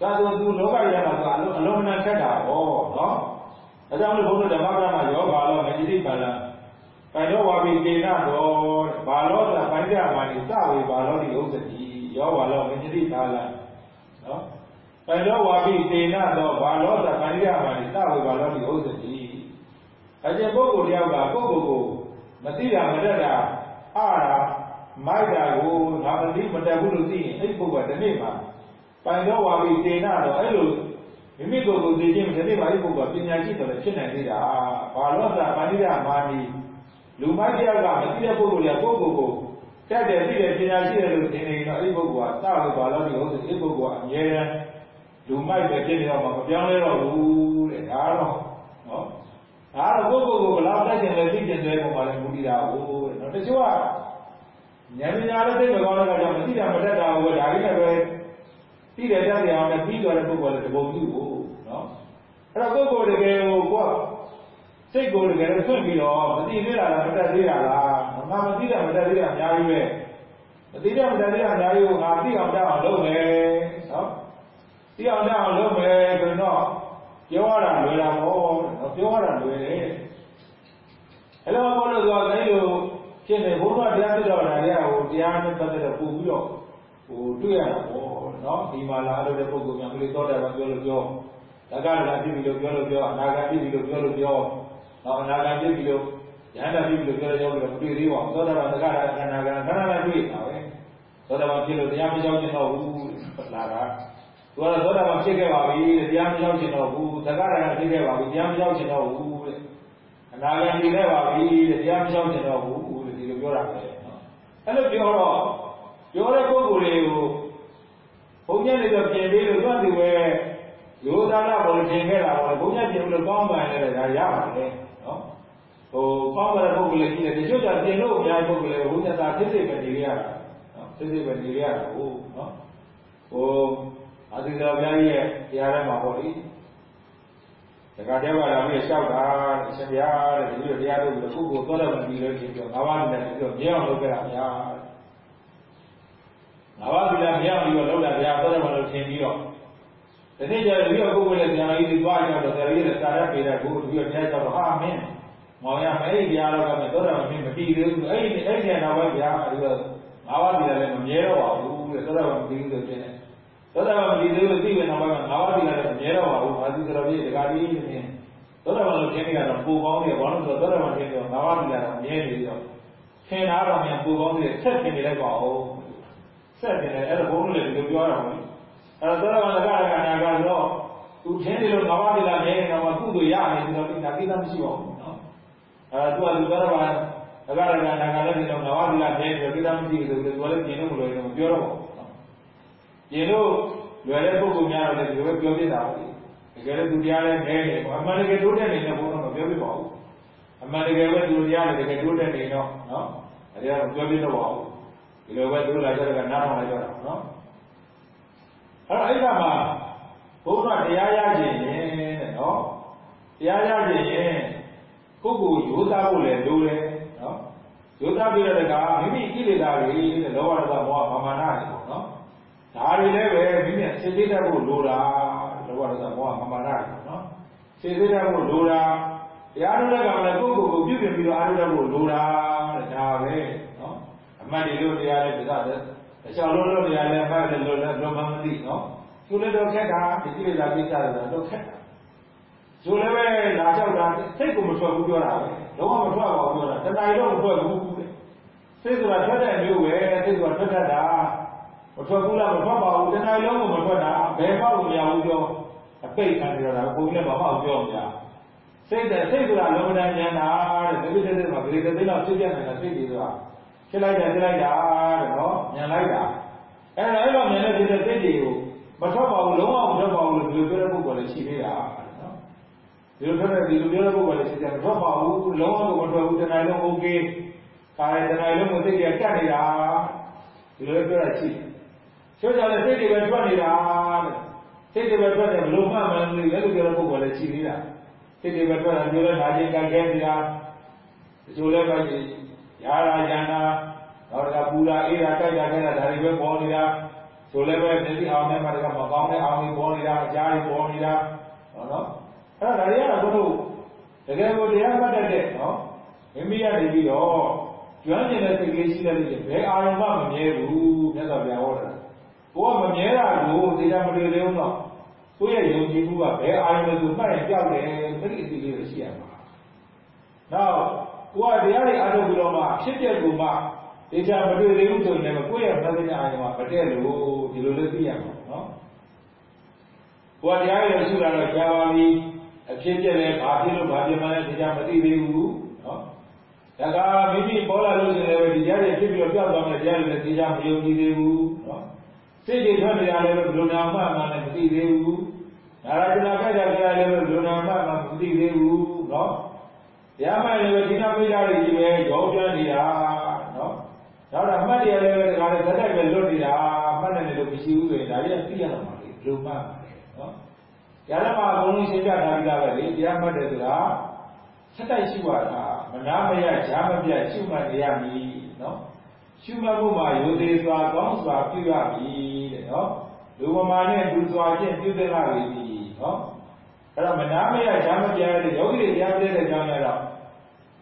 ဒါဆိုသူလောကကြီးမှာသူအလုံးအလုံးမနာခက်တာပေါ့နော်ဒါကြောင့်မို့ဘုန်းတော်ဓမ္မကမှာယောဂါလို့မတိတိပါလားပိုင်တော့ဝါပိတေနတော့ဘာလို့လဲပိုင်ကြပါလိစဝေဘာလို့ဒီဥစ္စတိယောဂါလို့မတိတိပါလားနော် ပိုင်တော့ဝါဘိကေနတော်ဘာလောတပိုင်ကြမာနိစဝေဘာလောဒီဥစ္စတိအကျင့်ပုဂ္ဂိုလ်တယောက်ကပုဂ္ဂိုလ်ကိုမသိတာမတတ်တာအားတာမိုက်တာကိုငါမသိမတတ်ဘူးလို့သိရင်အဲ့ပုဂ္ဂိုလ်ကဒီနေ့မှာပိုင်တော့ဝါဘိကေနတော်အဲ့လိုမိမိကိုယ်ကိုသိခြင်းဒီနေ့မှာဒီပုဂ္ဂိုလ်ပညာရှိတော်လည်းဖြစ်နိုင်သေးတာဘာလို့သာပါဠိရမာနီလူမိုက်တယောက်ကမသိတဲ့ပုဂ္ဂိုလ်ကပုဂ္ဂိုလ်ကိုတက်တယ်သိတယ်ပညာရှိတယ်လို့ထင်နေတော့အဲ့ဒီပုဂ္ဂိုလ်ကစလို့ဘာလို့ဒီဟုတ်အဲ့ပုဂ္ဂိုလ်ကအမြဲတမ်း လူမိုက်ပဲဖြစ်နေတော့မှမပြောင်းလဲတော့ဘူးတဲ့ဒါတော့နော်ဒါတော့ကိုယ့်ကိုယ်ကိုဘယ်လောက်တက်ကျင်လဲသိကျင်တယ်ပုံမှန်လည်းမူတည်တာဟုတ်တဲ့နော်တချို့ကဉာဏ်ပညာလည်းသိမကောင်းတဲ့အခါကျမသိတာမတတ်တာဘူးပဲဒါလေးနဲ့ပဲသိသိတယ်တတ်တယ်အောင်နဲ့ပြီးသွားတဲ့ပုဂ္ဂိုလ်လည်းတပုံပြုဖို့နော်အဲ့တော့ပုဂ္ဂိုလ်တကယ်ကိုကိုယ်စိတ်ကိုတကယ်ဆွင့်ပြီးတော့မသိသေးတာလားမတတ်သေးတာလားငါမသိတာမတတ်သေးတာအများကြီးပဲမသိတာမတတ်သေးတာအများကြီးကိုငါသိအောင်တတ်အောင်လုပ်မယ်နော် သိအောင်တတ်အောင်လုပ်မယ်ဆိုရင်တော့ပြောရတာလွယ်တာပေါ့နော်ပြောရတာလွယ်တယ်အဲ့လိုဘောလို့ဆိုတော့အဲလိုဖြစ်နေဘုရားတရားသိတော့တာတွေကဟိုတရားနဲ့ပတ်သက်တော့ပို့ပြီးတော့ဟိုတွေ့ရတာပေါ့နော်ဒီမှာလာလို့တဲ့ပုဂ္ဂိုလ်များကလေးသောတာပန်ပြောလို့ပြောတက္ကရာဖြစ်ပြီလို့ပြောလို့ပြောအနာဂတ်ဖြစ်ပြီလို့ပြောလို့ပြောနော်အနာဂတ်ဖြစ်ပြီလို့ယန္တာဖြစ်ပြီလို့ပြောလို့ပြောပြီးတော့မတွေ့သေးပါဘူးသောတာပန်တက္ကရာခန္ဓာကခန္ဓာနဲ့တွေ့တာပဲသောတာပန်ဖြစ်လို့တရားမကြောက်ကျင်တော့ဘူးလာတာ သူကတော့သောတာပန်ဖြစ်ခဲ့ပါပြီတဲ့တရားမကြောက်ကျင်တော့ဘူးတက္ကရာဖြစ်ခဲ့ပါပြီတရားမကြောက်ကျင်တော့ဘူးတဲ့အနာဂတ်ဖြစ်ခဲ့ပါပြီတဲ့တရားမကြောက်ကျင်တော့ဘူးတဲ့ဒီလိုပြောတာပဲနော်အဲ့လိုပြောတော့ပြောတဲ့ပုဂ္ဂိုလ်တွေကိုဘုန်းကြီးတွေတော့ပြင်ပြီးလို့သူ့သူပဲယောသာနာပေါ်ထင်ခဲ့တာပေါ့ဘုန်းကြီးပြင်လို့ကောင်းပါလေဒါရပါတယ်နော်ဟိုကောင်းတဲ့ပုဂ္ဂိုလ်လေးရှိတယ်တချို့ကျပြင်လို့အများပုဂ္ဂိုလ်လေးဘုန်းကြီးသာသိစိတ်ပဲနေရတာနော်သိစိတ်ပဲနေရတာဟုတ်နော်ဟို အာသီတော်ဘုရားကြီးရဲ့တရားထဲမှာပေါ့လေတခါတည်းကလာပြီးလျှောက်တာအရှင်ဘုရားတဲ့ဒီလိုတရားလို့ပုဂ္ဂိုလ်သောတော်မပြီးလို့ရှင်ပြောငါးပါးနဲ့ပြီးတော့မြဲအောင်လုပ်ခဲ့တာဗျာငါးပါးပြီးတော့မြဲအောင်ပြီးတော့လုပ်တာဗျာသောတော်မလို့ထင်ပြီးတော့ဒီနေ့ကျတော့ဒီပုဂ္ဂိုလ်ရဲ့ဉာဏ်ကြီးသွားကြတော့ဆရာကြီးရဲ့စာရပေတဲ့ကိုဒီကတရားကြတော့ဟာမင်းမောင်ရမဲဒီတရားတော့ကမဲ့သောတော်မင်းမတည်သေးဘူးအဲ့ဒီအဲ့ဒီနောက်ပဲဗျာဒီတော့ငါးပါးပြီးလည်းမမြဲတော့ပါဘူးတဲ့သောတော်မပြီးလို့တင်တယ် သောတာပန်မတည်သေးလို့သိတဲ့နောက်ပိုင်းမှာငါးပါးပြီးလည်းမမြဲတော့ပါဘူးဘာသူတော်ကြီးတကားကြီးနေသောတာပန်လို့ထင်နေရတော့ပူပေါင်းတယ်ဘာလို့ဆိုတော့သောတာပန်ထင်တော့ငါးပါးပြီးလည်းမြဲနေပြီးတော့ထင်တာတော့မြန်ပူပေါင်းတယ်ဆက်ထင်နေလိုက်ပါဦးဆက်ထင်တယ်အဲ့ဒါဘုန်းကြီးလည်းဒီလိုပြောရအောင်အဲ့တော့သောတာပန်လက္ခဏာကနာကတော့သူထင်းတယ်လို့ငါးပါးဒီလားမြဲနေတော့ကုသိုလ်ရမယ်ဆိုတော့ဒီနာကိစ္စမရှိပါဘူးနော်အဲသူကသူသောတာပန်လက္ခဏာကနာကလည်းဒီတော့ငါးပါးဒီလားမြဲနေတော့ကိစ္စမရှိဘူးဆိုတော့သူကလည်းကျင်လို့မလို့တော့ပြောတော့ ကျင်လို့လွယ်တဲ့ပုဂ္ဂိုလ်များတော့လည်းဒီလိုပဲပြောပြတာပါလေတကယ်လို့သူတရားလည်းနဲနေပေါ့အမှန်တကယ်တိုးတက်နေတဲ့ဘုန်းတော်မပြောပြပါဘူးအမှန်တကယ်ပဲသူတရားလည်းတကယ်တိုးတက်နေတော့နော်အဲဒီကတော့ပြောပြတော့ပါဘူးဒီလိုပဲသူတို့လာကြတဲ့ကနားထောင်လိုက်ကြတာနော်အဲ့တော့အဲ့ဒါမှာဘုရားတရားရခြင်းရင်တဲ့နော်တရားရခြင်းရင်ကိုယ်ကိုရိုးသားဖို့လည်းလိုတယ်နော်ရိုးသားပြီးတော့တကမိမိကိလေသာတွေတဲ့လောဘဒေါသမောဟမာနတွေပေါ့နော် ဒါတွေလည်းပဲမိမိစိတ်သိတတ်ဖို့လိုတာလောဘဒေါသမောဟမာနတွေပေါ့နော်စိတ်သိတတ်ဖို့လိုတာတရားထုတ်တဲ့ကံလည်းကိုယ့်ကိုယ်ကိုပြုပြင်ပြီးတော့အားထုတ်တတ်ဖို့လိုတာတဲ့ဒါပဲနော်အမှန်တည်းလို့တရားလည်းပြသတယ်အချောင်းလုံးလုံးတရားလည်းမှတ်တယ်လို့လည်းဘယ်မှမသိနော်သူလည်းတော့ခက်တာဒီကိလေသာကိစ္စတွေတော့ခက်တာသူလည်းပဲလာလျှောက်တာစိတ်ကိုမထွက်ဘူးပြောတာပဲလုံးဝမထွက်ပါဘူးပြောတာတဏှာတော့မထွက်ဘူးတဲ့စိတ်ဆိုတာထွက်တဲ့မျိုးပဲစိတ်ဆိုတာထွက်တတ်တာမ ထွက်ဘူးလားမထွက်ပါဘူးတနားလုံးကိုမထွက်တာဘယ်ပေါက်လို့မရဘူးပြောအပိတ်ခံရတာဘုံနဲ့ဘာမှမပြောဘူးလားစိတ်တဲ့စိတ်ဆိုတာလောဘတဏ္ဍာတဲ့ဒီလိုတဲ့မှာဂရေတဲ့သိလောက်ဖြစ်ပြနေတာစိတ်တွေဆိုတာဖြစ်လိုက်တာဖြစ်လိုက်တာတဲ့နော်ညံလိုက်တာအဲ့ဒါအဲ့လိုညံတဲ့ဖြစ်တဲ့စိတ်တွေကိုမထွက်ပါဘူးလုံးဝမထွက်ပါဘူးလို့ဒီလိုပြောတဲ့ပုဂ္ဂိုလ်လည်းရှိသေးတာနော်ဒီလိုထွက်တဲ့ဒီလိုပြောတဲ့ပုဂ္ဂိုလ်လည်းရှိတယ်မထွက်ပါဘူးလုံးဝမထွက်ဘူးတဏှာလုံး okay ဒါရယ်တဏှာလုံးကိုသိကြတက်နေတာဒီလိုပြောတာရှိတယ် ချိုးကြလည်းစိတ်တွေပဲထွက်နေတာတဲ့စိတ်တွေပဲထွက်တယ်ဘလို့မှမလို့လည်းလို့ပြောတဲ့ပုဂ္ဂိုလ်လည်းရှိသေးတာစိတ်တွေပဲထွက်တာပြောလဲနာကျင်ကြခဲနေတာဒီလိုလဲပဲရာရာဉာဏနောက်တကပူရာအေးရာကြိုက်တာခဲတာဒါတွေပဲပေါ်နေတာဆိုလည်းပဲမျက်စိအောင်နဲ့မှတကမကောင်းတဲ့အောင်ကြီးပေါ်နေတာအကြားကြီးပေါ်နေတာနော်နော်အဲ့ဒါဒါတွေကတော့ဘုတို့တကယ်ကိုတရားမှတ်တတ်တဲ့နော်မိမိကနေပြီးတော့ကျွမ်းကျင်တဲ့စိတ်ကလေးရှိတဲ့လူတွေဘယ်အာရုံမှမမြဲဘူးမြတ်စွာဘုရားဟောတာ ကိုကမမြဲတာကိုသိတာမတွေ့သေးဘူးတော့ကိုယ့်ရဲ့ယုံကြည်မှုကဘယ်အာရုံလဲဆိုမှတ်ရင်ကြောက်တယ်အဲ့ဒီအစီအလေးကိုရှိရမှာနောက်ကိုကတရားတွေအားထုတ်ပြီးတော့မှဖြစ်ပျက်ကိုမှဒေချာမတွေ့သေးဘူးဆိုရင်လည်းကိုယ့်ရဲ့သတိနဲ့အာရုံကမတည့်လို့ဒီလိုလေးသိရမှာနော်ကိုယ်တရားရည်ရှိတာတော့ကြာပါပြီအဖြစ်ပြက်လည်းဘာဖြစ်လို့ဘာဖြစ်မှန်းလည်းဒေချာမသိသေးဘူးနော်ဒါကမိမိပေါ်လာလို့ရှိရင်လည်းဒီတရားတွေဖြစ်ပြီးတော့ကြောက်သွားမယ်တရားတွေလည်းဒေချာမယုံကြည်သေးဘူးနော် စိတ်တွေထွက်နေရတယ်လို့ဘယ်လိုနာမှမှလည်းမသိသေးဘူးနာရကျနာကြကြကြလည်းဘယ်လိုနာမှမှမသိသေးဘူးနော်တရားမှလည်းဒီနာပိဋကတွေကြီးပဲရောပြနေတာနော်နောက်တော့အမှတ်တရလည်းတခါလေဇက်တိုက်ပဲလွတ်နေတာမမှတ်နေလို့မရှိဘူးဆိုရင်ဒါတွေကသိရတော့မှာလေဘယ်လိုမှတ်မှာလဲနော်တရားဓမ္မအကုန်လုံးရှင်းပြထားပြီးသားပဲလေတရားမှတ်တယ်ဆိုတာဆက်တိုက်ရှိရတာမနာမရဈာမပြတ်ရှုမှတ်နေရမည်နော် ရှုမှတ်မှုမှာရိုသေစွာကောင်းစွာပြုရမည်တဲ့နော်လူပမာနဲ့လူစွာချင်းပြုသင့်ပါလေဒီနော်အဲ့တော့မနာမရဈာမပြတ်တဲ့ယောဂီတွေတရားပြတဲ့အကြောင်းရတော့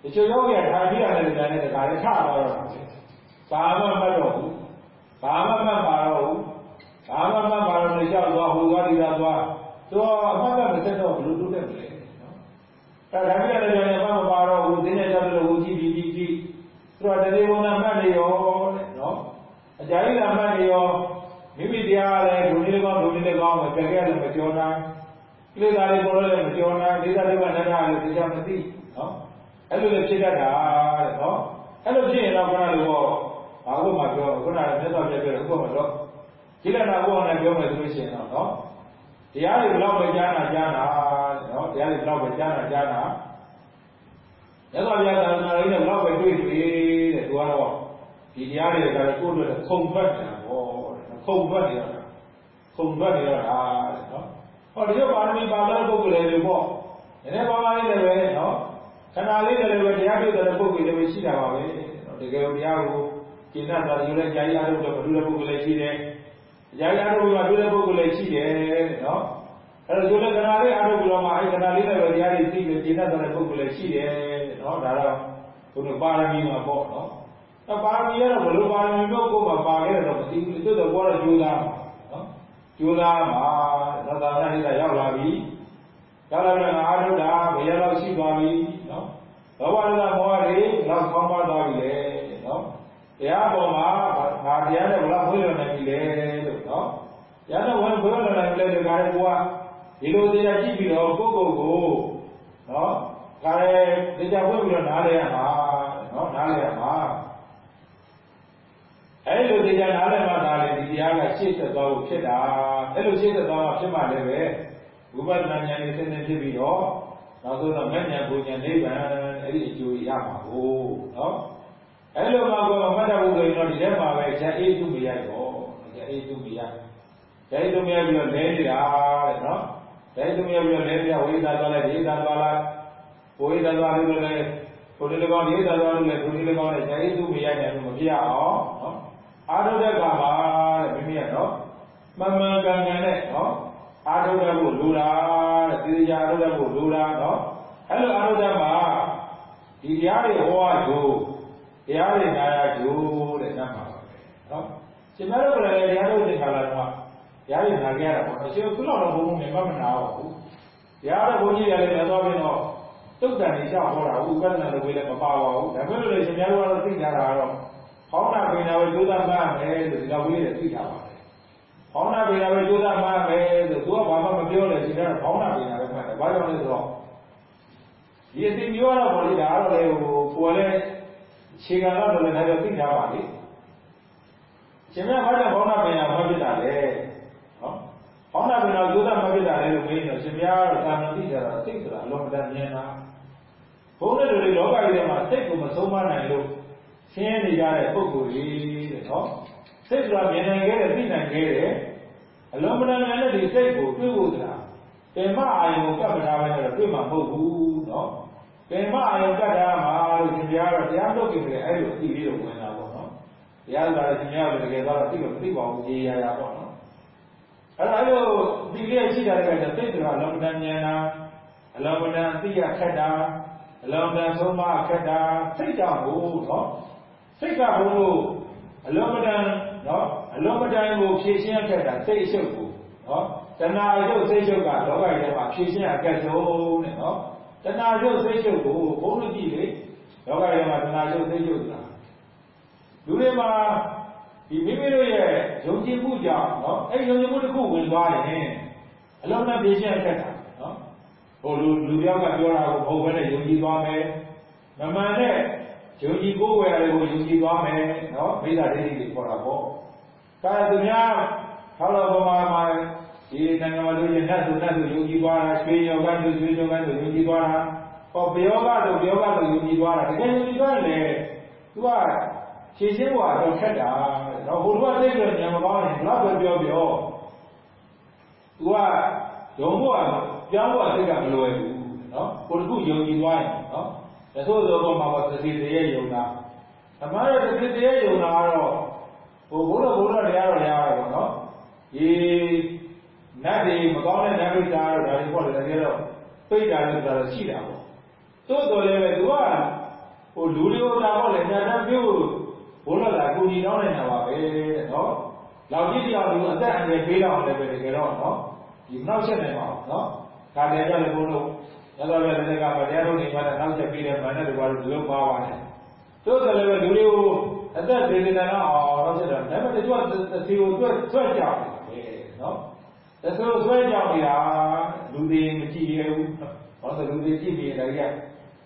ဒီချိုယောဂီကထားပြရတယ်ကြတဲ့ဒါလည်းထသွားတော့ဘာမှမတ်တော့ဘူးဘာမှမတ်ပါတော့ဘူးဘာမှမတ်ပါတော့လည်းကြောက်သွားဟိုသွားဒီသွားသွားတော့အမှတ်ကမစက်တော့ဘယ်လိုလုပ်တတ်မလဲနော်အဲဒါပြရတယ်ကြတယ်ဘာမှမပါတော့ဘူးသိနေကြတယ်ဟိုကြည့်ပြီးပြီးကြည့် သူကတတိယဘုံနဲ့မှတ်နေရောတဲ့နော်အကြိုက်လာမှတ်နေရောမိမိတရားလည်းဒုနည်းကောင်းဒုနည်းလည်းကောင်းပဲကြက်ကြလည်းမကြောနိုင်ကိလေသာတွေပေါ်လို့လည်းမကြောနိုင်ဒေသတွေကနတ္ထလည်းတရားမသိနော်အဲ့လိုလည်းဖြစ်တတ်တာတဲ့နော်အဲ့လိုဖြစ်ရင်တော့ခဏလိုပေါ့ဘာလို့မှပြောခုနကမြတ်စွာဘုရားပြောတယ်ဥပမာတော့ကိလေသာဘုံနဲ့ပြောမယ်ဆိုလို့ရှိရင်တော့နော်တရားတွေဘယ်လောက်ပဲကြားနာကြားနာနော်တရားတွေဘယ်လောက်ပဲကြားနာကြားနာ မြတ်စွာဘုရားသာသနာရေးနဲ့ဘယ်လောက်ပဲတွေ့တွေ့တဲ့သူကတော့ဒီတရားတွေကလည်းကိုယ်တို့ခုံထွက်နေတာပေါ့ခုံထွက်နေရတာခုံထွက်နေရတာတဲ့နော်ဟောဒီလိုပါရမီပါတဲ့ပုဂ္ဂိုလ်တွေပေါ့နည်းနည်းပါးပါးလေးလည်းပဲနော်ခဏလေးလည်းပဲတရားတွေ့တဲ့ပုဂ္ဂိုလ်တွေလည်းရှိတာပါပဲနော်တကယ်တရားကိုကျင့်တတ်တာယူလဲကြာရအားထုတ်တဲ့ဘုရားပုဂ္ဂိုလ်လည်းရှိတယ်ကြာရအားထုတ်ပြီးမှတွေ့တဲ့ပုဂ္ဂိုလ်လည်းရှိတယ်နော်အဲ့တော့ဒီလိုခဏလေးအားထုတ်ပြီးတော့မှအဲ့ခဏလေးလည်းပဲတရားတွေသိပြီးကျင့်တတ်တဲ့ပုဂ္ဂိုလ်လည်းရှိတယ် နော်ဒါတော့ဘုရားပါရမီမှာပေါ့နော်အပါရမီကတော့ဘယ်လိုပါရမီမျိုးကိုပါပါခဲ့တော့မသိဘူးသူတို့ကတော့ကြိုးစားမှာနော်ကြိုးစားမှာသတ္တနာဟိတရောက်လာပြီရောက်လာတော့အာရုဒ္ဓဘယ်ရောက်ရှိသွားပြီနော်ဘောဝရဒမောဟတွေလောက်ဆောင်းပါသွားပြီလေနော်တရားပေါ်မှာငါတရားနဲ့ဘလောက်ဝိရနိုင်ပြီလေလို့နော်တရားနဲ့ဝိရနိုင်ပြီလေဒီကားကဒီလိုတရားကြည့်ပြီးတော့ကိုယ့်ကိုယ်ကိုနော် ဒါလည်းတရားဝိပြီးတော့နားလဲရမှာနော်နားလဲရမှာအဲ့လိုတရားနားလဲမှဒါလည်းဒီတရားကရှေ့ဆက်သွားဖို့ဖြစ်တာအဲ့လိုရှေ့ဆက်သွားမှဖြစ်မှလည်းပဲဝိပဿနာဉာဏ်နဲ့ဆင်းနေဖြစ်ပြီးတော့နောက်ဆုံးတော့မဉ္ဇဉ်ပူဉ္ဇဉ်နိဗ္ဗာန်အဲ့ဒီအကျိုးရမှာကိုနော်အဲ့လိုမှကိုမတ်တဘုဆိုရင်တော့ဒီထဲမှာပဲဇာအေးသူမရတော့ဇာအေးသူမရဇာအေးသူမရပြီးတော့လဲနေတာတဲ့နော်ဇာအေးသူမရပြီးတော့လဲပြဝိသသွားလိုက်ဒီသာသွားလိုက် ဝိသသွားလို့လည်းဘုရား၎င်းဒီသာသွားလို့လည်းဘုရား၎င်းနဲ့ဇာအေးသူမရနိုင်လို့မပြအောင်နော်အာရုဒ္ဓကမှာတဲ့မိမိကနော်မမှန်ကန်ကန်နဲ့နော်အာရုဒ္ဓကိုလူတာတဲ့သေချာအာရုဒ္ဓကိုလူတာနော်အဲ့လိုအာရုဒ္ဓမှာဒီတရားတွေဟောရကြိုးတရားတွေနာရကြိုးတဲ့နတ်မှာပါပဲနော်ရှင်မတို့ကလည်းတရားတို့သင်္ခါရတော့တရားတွေနာကြရတာပေါ့အရှင်ခုလောက်တော့ဘုံဘုံမြင်မမနာပါဘူးတရားတော်ဘုန်းကြီးရတယ်လည်းတော့ပြီးတော့ တုတ်တန်နေရှောက်ဟောတာဥပဒနာတွေလည်းမပါပါဘူးဒါပေမဲ့လည်းရှင်များတို့ကတော့သိကြတာတော့ဟောင်းတာပင်နာပဲကျိုးသားမှမယ်လို့ဒီလောက်လေးတွေသိတာပါပဲဟောင်းတာပင်နာပဲကျိုးသားမှမယ်လို့သူကဘာမှမပြောလဲဒီကတော့ဟောင်းတာပင်နာပဲမှတ်တယ်ဘာကြောင့်လဲဆိုတော့ဒီအသိမျိုးကတော့ဘောလေးဒါကတော့လေဟိုကိုယ်လည်းခြေကံတော့လည်းဒါကြောင့်သိထားပါလေရှင်မဘာကြောင့်ဟောင်းတာပင်နာမှဖြစ်တာလဲနော်ဟောင်းတာပင်နာကျိုးသားမှဖြစ်တာလဲလို့မေးတော့ရှင်မကတော့သာမန်သိကြတာသိကြတာအလုံးမတန်မြင်တာ ဘုန်းတော်တွေလောကကြီးထဲမှာစိတ်ကိုမဆုံးမနိုင်လို့ဆင်းရဲနေကြတဲ့ပုဂ္ဂိုလ်ကြီးတဲ့နော်စိတ်ဆိုတာမြင်နိုင်ခဲ့တယ်သိနိုင်ခဲ့တယ်အလုံးမတန်မြန်တဲ့ဒီစိတ်ကိုတွေ့ဖို့ဆိုတာပင်မအာယုံကပ်မထားဘဲနဲ့တွေ့မှာမဟုတ်ဘူးနော်ပင်မအာယုံကပ်ထားမှာလို့ရှင်ပြားတော့တရားထုတ်ကြတယ်အဲ့လိုအသိလေးတော့ဝင်လာပေါ့နော်တရားလာတဲ့ရှင်ပြားလည်းတကယ်တော့သိလို့မသိပါဘူးရေးရရပေါ့နော်အဲ့ဒါအဲ့လိုဒီလေးရှိတာလည်းစိတ်ဆိုတာအလုံးမတန်မြန်တာအလုံးမတန်သိရခက်တာ အလုံးတန်ဆုံးမခက်တာစိတ်ကြောင့်ဟိုနော်စိတ်ကဘုံလို့အလုံးမတန်နော်အလုံးမတန်ကိုဖြည့်ရှင်းခဲ့တာစိတ်အရှုပ်ကိုနော်တဏှာရုပ်စိတ်ရှုပ်ကလောကကြီးထဲမှာဖြည့်ရှင်းရကက်ဆုံးတဲ့နော်တဏှာရုပ်စိတ်ရှုပ်ကိုဘုံလို့ကြည့်လေလောကကြီးထဲမှာတဏှာရုပ်စိတ်ရှုပ်တာလူတွေမှာဒီမိမိတို့ရဲ့ယုံကြည်မှုကြောင့်နော်အဲ့ယုံကြည်မှုတစ်ခုဝင်သွားရင်အလုံးနဲ့ဖြည့်ရှင်းခဲ့တာနော် ဟိုလူလူတယောက်ကပြောတာကိုဘုံဘဲနဲ့ယုံကြည်သွားမယ်မမှန်တဲ့ယုံကြည်ကိုယ်ဝယ်ရတယ်ကိုယုံကြည်သွားမယ်နော်မိစ္ဆာဒိဋ္ဌိတွေခေါ်တာပေါ့ဒါသူများဟောတော့ဘုမာမှာဒီနိုင်ငံမှာလို့ရင်နတ်သူနတ်သူယုံကြည်သွားတာရွှေယောဂသူရွှေယောဂသူယုံကြည်သွားတာဟောပယောဂသူပယောဂသူယုံကြည်သွားတာတကယ်ယုံကြည်သွားရင်လေသူကဖြည့်ရှင်းဖို့တော့ခက်တာတော့ဟိုတော့သိကြဉာဏ်မကောင်းရင်ဘလောက်ပဲပြောပြောသူကယုံဖို့က ပြောင်းဖို့အစ်ကမလွယ်ဘူးနော်ကိုတခုယုံကြည်သွားရင်နော်ဒါဆိုတော့ဘာမှမသတိတည်းယုံတာအမှန်တော့သတိတည်းယုံတာကတော့ဟိုဘုရားဘုရားတရားတော်ရရပါတော့ဒီနတ်တွေမကောင်းတဲ့နတ်တွေတားတော့ဒါတွေပေါ့လေတကယ်တော့ပိတ်တာလို့ဆိုတာရှိတာပေါ့တိုးတော်လည်းပဲသူကဟိုလူတွေကိုတာပေါ့လေညာတတ်ပြုဘုရားကကိုကြီးတောင်းနေတာပါပဲတဲ့နော်လောက်ကြီးတရားသူအသက်အန္တရာယ်ပေးတော့လည်းပဲတကယ်တော့နော်ဒီနောက်ဆက်နေပါအောင်နော် ဒါလည်းကြလည်းဘုန်းတို့ရသော်လည်းလည်းကမတရားတို့နေမှလည်းနောက်ဆက်ပြီးတဲ့မန္တတွေဘာလို့ဒီလိုပါပါလဲတိုးတော်လည်းပဲလူတွေကိုအသက်သေးသေးတယ်နော်အော်နောက်ဆက်တယ်ဒါပေမဲ့သူကသေကိုတွက်တွက်ကြတယ်နော်ဒါဆိုဆွဲကြောင်နေတာလူတွေမကြည့်ရဘူး။ဘာလို့လူတွေကြည့်နေတာကြ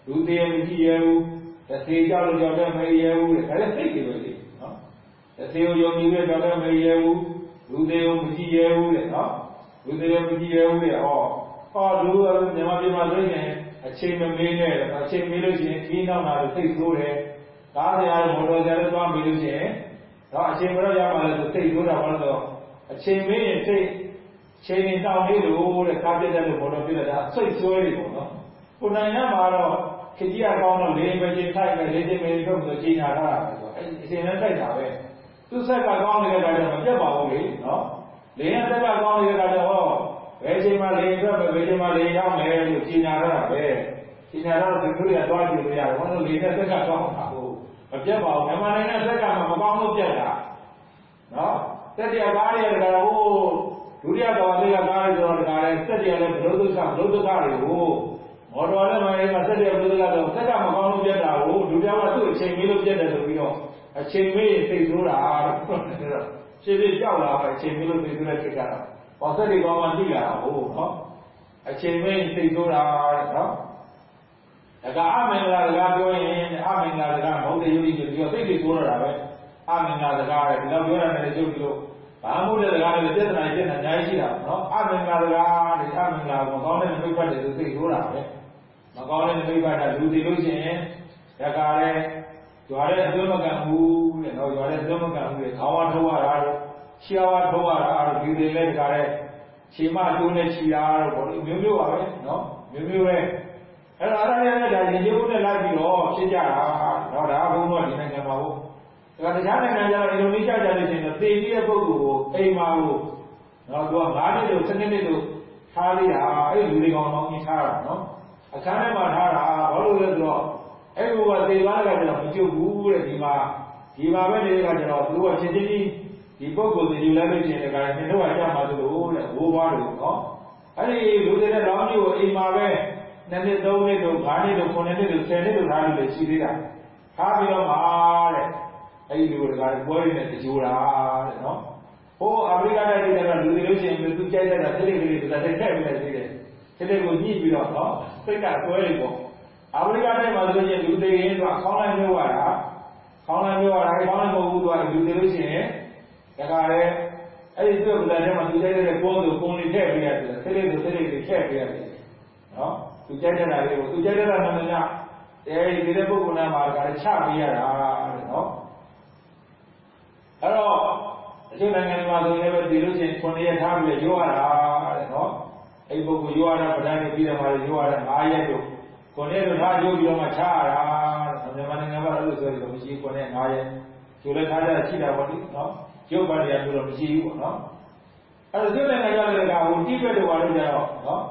လူတွေမကြည့်ရဘူး။တစ်သေးကြောက်လို့ကြောက်တယ်မရဘူးတဲ့။ဒါလည်းသိတယ်ပဲလေနော်။တစ်သေးကိုယုံကြည်ပြီးကြောက်တယ်မရဘူး။လူတွေကိုမကြည့်ရဘူးတဲ့နော်။လူတွေကိုမကြည့်ရဘူးတဲ့။ဟော ဟောလူမြန်မာပြည်မှာဆိုရင်အချိန်မမေးနဲ့အချိန်မေးလို့ရှိရင်ခင်းနောက်လာလို့သိဆိုးတယ်။ကားရရမော်တော်ကြရသွားမေးလို့ရှိရင်တော့အချိန်မတော့ရမှလည်းသိဆိုးတာဘာလို့ဆိုအချိန်မေးရင်သိချိန်နေတောင်းလေးလို့တဲ့ကားပြတ်တဲ့လို့ဘောတော့ပြတ်တာစိတ်ဆွဲနေပေါ့နော်ကိုနိုင်ငံမှာတော့ခကြီးအကောင်းတော့လေးပဲချင်းထိုက်ပဲလေးချင်းပဲထုတ်ဆိုချိန်ညာထားတာပဲဆိုအဲအချိန်နဲ့ထိုက်တာပဲသူဆက်ကကောင်းနေတဲ့ကောင်ကမပြတ်ပါဘူးလေနော်လေးရဆက်ကကောင်းနေတဲ့ကောင်ကဟော ဘယ်ချိန်မှလေးထွက်ပဲဘယ်ချိန်မှလေးရောက်မယ်လို့ချိန်ညာထားတာပဲချိန်ညာတော့ဒီလိုရသွားကြည့်လို့ရတယ်ဘာလို့လေးနဲ့ဆက်ကကောင်းတာဟုတ်မပြတ်ပါဘူးမြန်မာနိုင်ငံဆက်ကမှမကောင်းလို့ပြတ်တာနော်တက်တရားကားတွေကဟိုဒုတိယတော်လေးကကားရဆိုတော့ဒါလည်းစက်တရလည်းဘုဒ္ဓဒုက္ခဘုဒ္ဓဒုက္ခတွေကိုမော်တော်လည်းမရင်းကစက်တရဘုဒ္ဓဒုက္ခတော့စက်ကမကောင်းလို့ပြတ်တာကိုဒုတိယကသူ့အချိန်မေးလို့ပြတ်တယ်ဆိုပြီးတော့အချိန်မေးရင်သိဆိုးတာတော့ရှင်းပြကြောက်လာပဲအချိန်မေးလို့သိဆိုးတဲ့ခေတ်ကတော့ ဘာစက်တွေကောင်းမှသိလာတာဟုတ်နော်အချိန်မေးရင်သိဆိုးတာနော်ဒါကအမင်္ဂလာစကားပြောရင်အမင်္ဂလာစကားမဟုတ်တဲ့ယုံကြည်ပြီးတော့သိသိဆိုးတာပဲအမင်္ဂလာစကားပဲဒီလောက်ပြောရတယ်ကျုပ်ဒီလိုဘာမှုတဲ့စကားတွေပြဿနာတွေပြဿနာအများကြီးရှိတာပေါ့နော်အမင်္ဂလာစကားတွေအမင်္ဂလာကိုမကောင်းတဲ့နှုတ်ဖတ်တယ်ဆိုသိဆိုးတာပဲမကောင်းတဲ့နှုတ်ဖတ်တာလူတွေလို့ရှိရင်ဒါကလည်းကြွားတဲ့အသွေးမကန်ဘူးတဲ့နော်ကြွားတဲ့အသွေးမကန်ဘူးတဲ့ခေါင်းဝါထိုးရတာတော့ ခြေဝါထိုးရတာတော့ဒီတွေလည်းဒါကလည်းခြေမတိုးနဲ့ခြေရတော့ဘောမျိုးမျိုးပါပဲနော်မျိုးမျိုးပဲအဲ့တော့အားရတဲ့ဒါရင်ကျုပ်နဲ့လိုက်ပြီးတော့ဖြစ်ကြတာတော့ဒါဘုံတော့ဒီနိုင်ငံမှာဟုတ်ဒါကတရားနိုင်ငံကျတော့အင်ဒိုနီးရှားကြလို့ရှိရင်သေပြီးတဲ့ပုဂ္ဂိုလ်ကိုအိမ်မှာကိုနော်သူက9နှစ်လို့7နှစ်လို့ထားလိုက်တာအဲ့လူတွေကောင်တော့ကြီးထားတာနော်အခန်းထဲမှာထားတာဘာလို့လဲဆိုတော့အဲ့ဘုရားသေသွားတဲ့ကကျတော့မကြုတ်ဘူးတဲ့ဒီမှာဒီမှာပဲနေတဲ့ကကျတော့သူကချင်းချင်းကြီး ဒီပုဂ္ဂိုလ်တွေယူလိုက်လို့ရှိရင်လည်းကလည်းတို့ကကြောက်မှသလိုတဲ့ဝိုးွားတယ်နော်အဲ့ဒီလူတွေတဲ့လောင်းကြီးကိုအိမ်မှာပဲနှစ်နှစ်သုံးနှစ်တို့၅နှစ်တို့9နှစ်တို့10နှစ်တို့ထားလို့ရှိသေးတာထားပြီးတော့မှတဲ့အဲ့ဒီလူတွေကပွဲတွေနဲ့ကြိုးတာတဲ့နော်ဟိုအာဖရိကတိုက်တွေကတော့လူတွေလို့ရှိရင်သူကြိုက်တဲ့တာစိတ်ကလေးတွေကတက်တက်ပြီးနေသေးတယ်စိတ်ကိုညှိပြီးတော့နော်စိတ်ကပွဲတွေပေါ့အာဖရိကတိုက်မှာဆိုရင်လူတွေရင်းတော့ခေါင်းလိုက်မျိုးရတာခေါင်းလိုက်မျိုးရတာခေါင်းလိုက်မဟုတ်ဘူးသူကလူတွေလို့ရှိရင် ဒါကလည်းအဲ့ဒီသူ့ဗလာထဲမှာသူကြိုက်တဲ့ပုံကိုပုံလေးထည့်ပေးရတယ်စိတ်လေးကိုစိတ်လေးတွေထည့်ပေးရတယ်နော်သူကြိုက်တဲ့တာလေးကိုသူကြိုက်တဲ့တာမှန်မှန်အဲဒီဒီတဲ့ပုဂ္ဂိုလ်နာမှာဒါကလည်းချပေးရတာတဲ့နော်အဲ့တော့အကျိုးနိုင်ငံတွေမှာဆိုရင်လည်းဒီလိုချင်းခုနှစ်ရက်ထားပြီးရိုးရတာတဲ့နော်အဲ့ဒီပုဂ္ဂိုလ်ရိုးရတာဗဒန်းနေပြီးတယ်မှာရိုးရတာ9ရက်တို့ခုနှစ်ရက်တို့ထားရိုးပြီးတော့မှချရတာမြန်မာနိုင်ငံမှာအဲ့လိုဆိုရင်မရှိခုနှစ်9ရက်ကျိုးလည်းထားကြရှိတာပေါ့လေနော် ကျုပ်ပါတရားဆိုတော့မရှိဘူးပေါ့နော်အဲ့တော့ကျုပ်နိုင်ငံကြတဲ့ကဟိုတိဘက်တို့ပါလို့ကြတော့နော်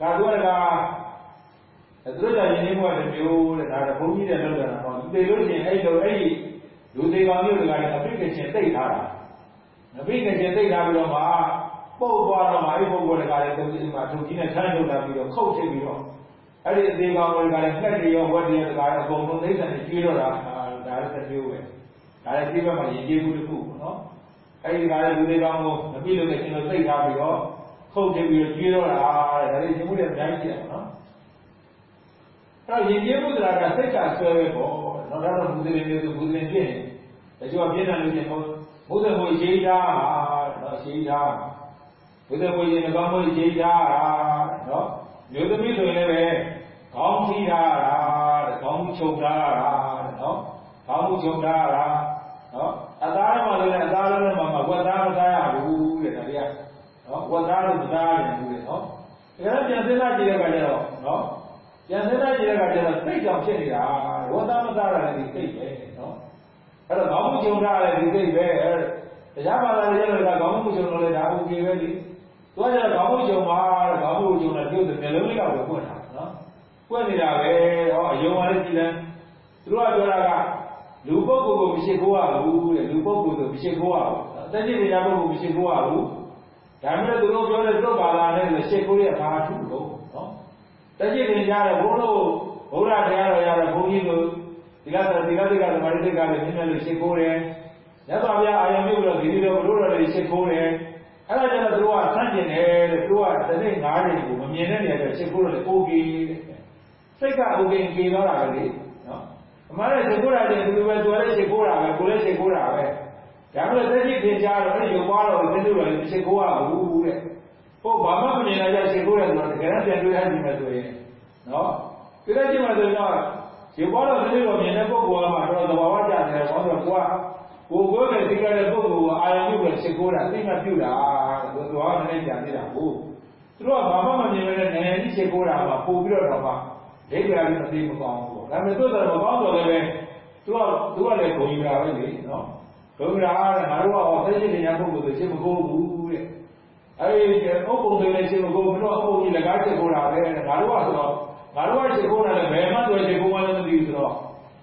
ဒါသူကသူတို့ကယဉ်ကျေးမှုကတမျိုးတဲ့ဒါကဘုန်းကြီးတွေလောက်တာတော့ဒီလိုလို့ရှိရင်အဲ့လိုအဲ့ဒီလူသေးကောင်မျိုးတွေကလည်းအဖိကချင်းတိတ်ထားတာအဖိကချင်းတိတ်ထားပြီးတော့မှပုတ်သွားတော့မှအဲ့ပုဂ္ဂိုလ်တွေကလည်းတုံးကြီးမှာထုံကြီးနဲ့ထမ်းထုတ်လာပြီးတော့ခုတ်ထည့်ပြီးတော့အဲ့ဒီအသေးကောင်တွေကလည်းငှက်တွေရောဝက်တွေရောတကားအကုန်လုံးသိတဲ့ကျွေးတော့တာဒါလည်းတစ်မျိုးပဲဒါလည်းဒီဘက်မှာယဉ်ကျေးမှုတစ်ခုပေါ့နော် အဲ့ဒီကလည်းလူသေးကောင်ကိုမပြည့်လို့လည်းရှင်လို့သိတ်ထားပြီးတော့ခုတ်ထည့်ပြီးတော့ကျွေးတော့တာတဲ့ဒါလည်းယဉ်မှုတွေအများကြီးရှိတယ်နော်အဲ့ယဉ်ကျေးမှုတရားကစိတ်ကဆွဲပဲပေါ့နော်ဒါတော့ဘုရားရှင်မျိုးဆိုဘုရားရှင်ဖြစ်နေတချို့ကပြည့်တယ်လို့ရှင်ဘုဘုရားဘုရားရှိထားနော်ရှိထားဘုရားဘုရားရှင်ကောင်းဘုရားရှိထားနော်မျိုးသမီးဆိုရင်လည်းပဲခေါင်းထိထားတာတဲ့ခေါင်းချုပ်ထားတာတဲ့နော်ခေါင်းချုပ်ထားတာနော် အသားထဲမှာလည်းအသားလုံးထဲမှာဝက်သားမစားရဘူးတဲ့ဒါတွေကနော်ဝက်သားလို့မစားရဘူးတဲ့နော်ဒါကြပြန်စဉ်းစားကြည့်တဲ့အခါကျတော့နော်ပြန်စဉ်းစားကြည့်တဲ့အခါကျတော့စိတ်ကြောင့်ဖြစ်နေတာဝက်သားမစားရတဲ့ဒီစိတ်ပဲနော်အဲ့တော့ခေါင်းမှုကြုံရတဲ့ဒီစိတ်ပဲတရားပါလာတဲ့ကျတော့ခေါင်းမှုကြုံလို့လည်းဒါ OK ပဲလေသူကကျတော့ခေါင်းမှုကြုံပါတဲ့ခေါင်းမှုကြုံတဲ့ပြုတ်တဲ့မျိုးလုံးလေးတော့ပွင့်တာနော်ပွင့်နေတာပဲဟောအယုံပါလေကြည်တယ်သူတို့ကပြောတာက လူပုဂ္ဂိုလ်ကိုမရှိခိုးရဘူးတဲ့လူပုဂ္ဂိုလ်ကိုမရှိခိုးရဘူးအသက်ကြီးတရားပုဂ္ဂိုလ်မရှိခိုးရဘူးဒါမှမဟုတ်သူတို့ပြောတဲ့သုတ်ပါလာနဲ့ရှိခိုးရဘာထူလို့နော်တက်ကြီးတင်ကြတဲ့ဘုန်းတို့ဘုရားတရားတော်ရတဲ့ဘုန်းကြီးတို့ဒီလားဒီလားဒီကသမာဓိတိတ်ကလည်းနည်းနည်းလို့ရှိခိုးတယ်ရသော်ဗျာအာယုံပြုလို့ဒီလိုဘုရားတော်တွေရှိခိုးတယ်အဲ့ဒါကျတော့သူတို့ကဆန့်ကျင်တယ်တဲ့သူကတနေ့၅ချိန်ကိုမမြင်တဲ့နေရာကျရှိခိုးတယ် okay တဲ့စိတ်က okay ကြေသွားတာပဲလေနော် အမှန်နဲ့ရှိခိုးတာတဲ့သူပဲသူလည်းရှိခိုးတာပဲကိုလည်းရှိခိုးတာပဲဒါမှမဟုတ်တက်ကြည့်သင်ကြားတော့အဲ့ဒီရုပ်ပွားတော်ကိုသိလို့လည်းရှိခိုးရဘူးတဲ့ဟုတ်ဘာမှမမြင်နိုင်ကြရှိခိုးတယ်ဆိုတော့တကယ်တော့ပြန်တွေ့ရပြီမယ်ဆိုရင်နော်ဒီလိုကြည့်မှဆိုတော့ရုပ်ပွားတော်သိလို့မြင်တဲ့ပုဂ္ဂိုလ်ကမှတော့သဘာဝကျတယ်ဘာလို့လဲကွာကိုကိုယ်ကသိကြတဲ့ပုဂ္ဂိုလ်ကအာရုံပြုပြီးရှိခိုးတာသိမှပြုတာတဲ့သဘာဝနဲ့ကြံနေတာဟုတ်သူတို့ကဘာမှမမြင်မဲ့နဲ့နေကြီးရှိခိုးတာမှပို့ပြီးတော့တော့မှဒိဋ္ဌိအရင်းအသိမကောင်းဘူးပေါ့ ဒါပေမဲ့သို့တော်မကောင်းတော့လည်းပဲသူကသူကလည်းဂုဏ်ယူတာပဲလေနော်ဂုဏ်ယူတာကငါတို့ကဟောသိရှိနေတဲ့ပုဂ္ဂိုလ်ဆိုရှင်းမကိုးဘူးတဲ့အဲဒီဥပ္ပုံတွေလည်းရှင်းမကိုးဘူးတော့ဥပ္ပုံကြီးလည်းကားရှိခိုးတာပဲငါတို့ကဆိုတော့ငါတို့ကရှိခိုးတာလည်းဘယ်မှသူရှိခိုးမှလည်းမသိဘူးဆိုတော့ဒါ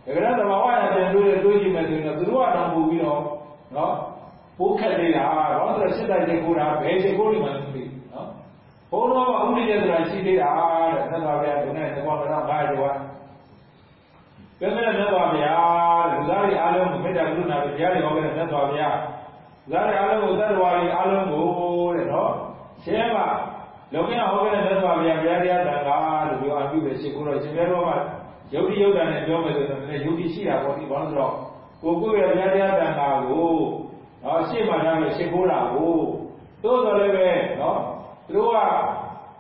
ကြတဲ့သဘာဝရပြန်တွေးတွေးကြည့်မယ်ဆိုရင်တော့သူတို့ကတော့ပို့ပြီးတော့နော်ပိုးခက်နေတာတော့ဆိုတော့စစ်တိုက်ရှိခိုးတာဘယ်ရှိခိုးနေမှလည်းမသိဘူးနော်ဘုန်းတော်ကဥဒိယဆိုတာရှိသေးတာတဲ့သက်သာဗျာဒီနေ့တော့တော့ဘာကြော ပြောမဲ့မြတ်စွာဘုရားတဲ့လူသားတွေအားလုံးကိုမေတ္တာကရုဏာပဲတရားတွေဟောခဲ့တဲ့မြတ်စွာဘုရားလူသားတွေအားလုံးကိုသတ္တဝါတွေအားလုံးကိုတဲ့နော်ရှင်းပါလုံကဟောခဲ့တဲ့မြတ်စွာဘုရားဘုရားတရားတန်ခါလို့ပြောအပြုပဲရှိခိုးတော့ရှင်ဘုရားတော်မှာယုတ်တိယုတ်တန်နဲ့ပြောမယ်ဆိုတော့လည်းယုတ်တိရှိတာပေါ့ဒီဘာလို့ဆိုတော့ကိုကိုရဲ့ဘုရားတရားတန်ခါကိုနော်ရှေ့မှာထားလို့ရှိခိုးတာကိုသို့တော်လည်းပဲနော်သူတို့က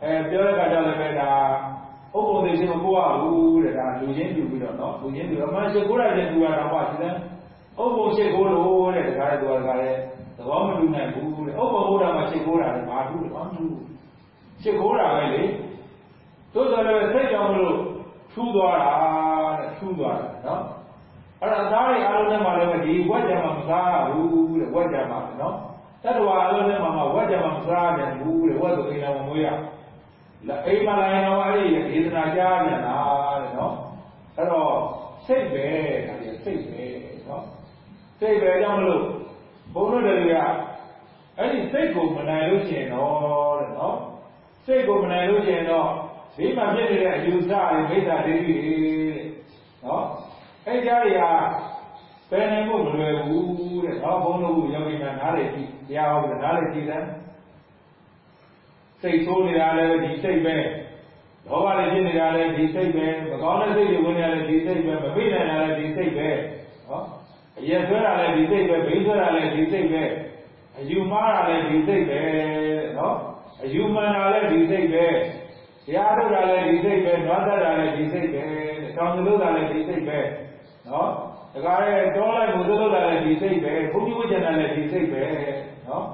အဲပြောတဲ့ခါကျလည်းပဲဒါ ဥပ္ပုံသေးချင်းမကိုရဘူးတဲ့ဒါလူချင်းတူပြီးတော့နော်လူချင်းတူအမှန်ရှိခိုးရတဲ့သူကတော့မှဒီလဲဥပ္ပုံရှိခိုးလို့တဲ့ဒါကြတဲ့သူကလည်းသဘောမတူနိုင်ဘူးတဲ့ဥပ္ပုံဟုတ်တာမှရှိခိုးတာလည်းဘာတူဘာတူရှိခိုးတာပဲလေသို့တော်လည်းစိတ်ကြောင့်မလို့ထူးသွားတာတဲ့ထူးသွားတာနော်အဲ့ဒါသားတွေအားလုံးထဲမှာလည်းဒီဝက်ကြမှာမစားဘူးတဲ့ဝက်ကြမှာနော်တတ္တဝါအားလုံးထဲမှာဝက်ကြမှာမစားနိုင်ဘူးတဲ့ဝက်ဆိုအိမ်တော်မွေးရ လက်အိမ်မလိုင်းတော့အဲ့ဒီဒေသနာကြားပြန်တာတဲ့နော်အဲ့တော့စိတ်ပဲဒါကြီးစိတ်ပဲနော်စိတ်ပဲကြောင့်မလို့ဘုန်းတော်တွေကအဲ့ဒီစိတ်ကိုမနိုင်လို့ရှိရင်တော့တဲ့နော်စိတ်ကိုမနိုင်လို့ရှိရင်တော့ဒီမှာဖြစ်နေတဲ့အယူဆတွေမိစ္ဆာဒိဋ္ဌိတွေတဲ့နော်အဲ့ကြားတွေကပယ်နိုင်ဖို့မလွယ်ဘူးတဲ့နော်ဘုန်းတော်ကယောဂီများနားလေကြည့်တရားဟောပြီးနားလေကြည့်တယ် စိတ်ဆိုးနေတာလည်းဒီစိတ်ပဲလောဘလည်းဖြစ်နေတာလည်းဒီစိတ်ပဲမကောင်းတဲ့စိတ်တွေဝင်နေတာလည်းဒီစိတ်ပဲမပိနိုင်တာလည်းဒီစိတ်ပဲနော်အရက်ဆွဲတာလည်းဒီစိတ်ပဲဘိန်းဆွဲတာလည်းဒီစိတ်ပဲအယူမှားတာလည်းဒီစိတ်ပဲနော်အယူမှန်တာလည်းဒီစိတ်ပဲတရားထုတ်တာလည်းဒီစိတ်ပဲနွားတတ်တာလည်းဒီစိတ်ပဲတောင်းတလို့တာလည်းဒီစိတ်ပဲနော်တခါရဲတောလိုက်ကိုသုတ်တာလည်းဒီစိတ်ပဲဘုန်းကြီးဝိဇ္ဇနာလည်းဒီစိတ်ပဲနော်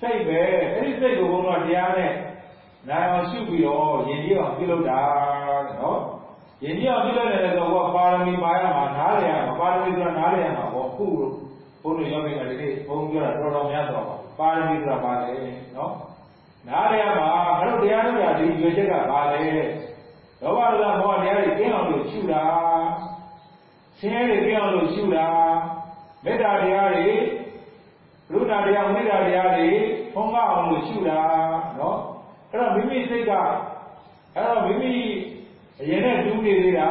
စိတ်ပဲအဲ့ဒီစိတ်ကိုဘုန်းတော်တရားနဲ့နိုင်အောင်ရှုပြီးတော့ယဉ်ကျေးအောင်ပြုလုပ်တာတဲ့နော်ယဉ်ကျေးအောင်ပြုလုပ်တယ်ဆိုတော့ပါရမီပါရမှာနားလည်ရမှာပါရမီဆိုတာနားလည်ရမှာပေါ့ခုဘုန်းတော်ယောဂီကဒီနေ့ဘုန်းပြောတာတော်တော်များသွားပါပါရမီဆိုတာပါလေနော်နားလည်ရမှာငါတို့တရားထုတ်တာဒီရွေချက်ကပါလေလောဘဒေါသမောဟတရားတွေကျင်းအောင်လို့ရှုတာဆင်းရဲတွေကျင်းအောင်လို့ရှုတာမေတ္တာတရားတွေက ရုဏာတရားမေတ္တာတရားတွေဖုံးကားအောင်လို့ရှုတာနော်အဲ့တော့မိမိစိတ်ကအဲ့တော့မိမိအရင်နဲ့တူးနေသေးတာ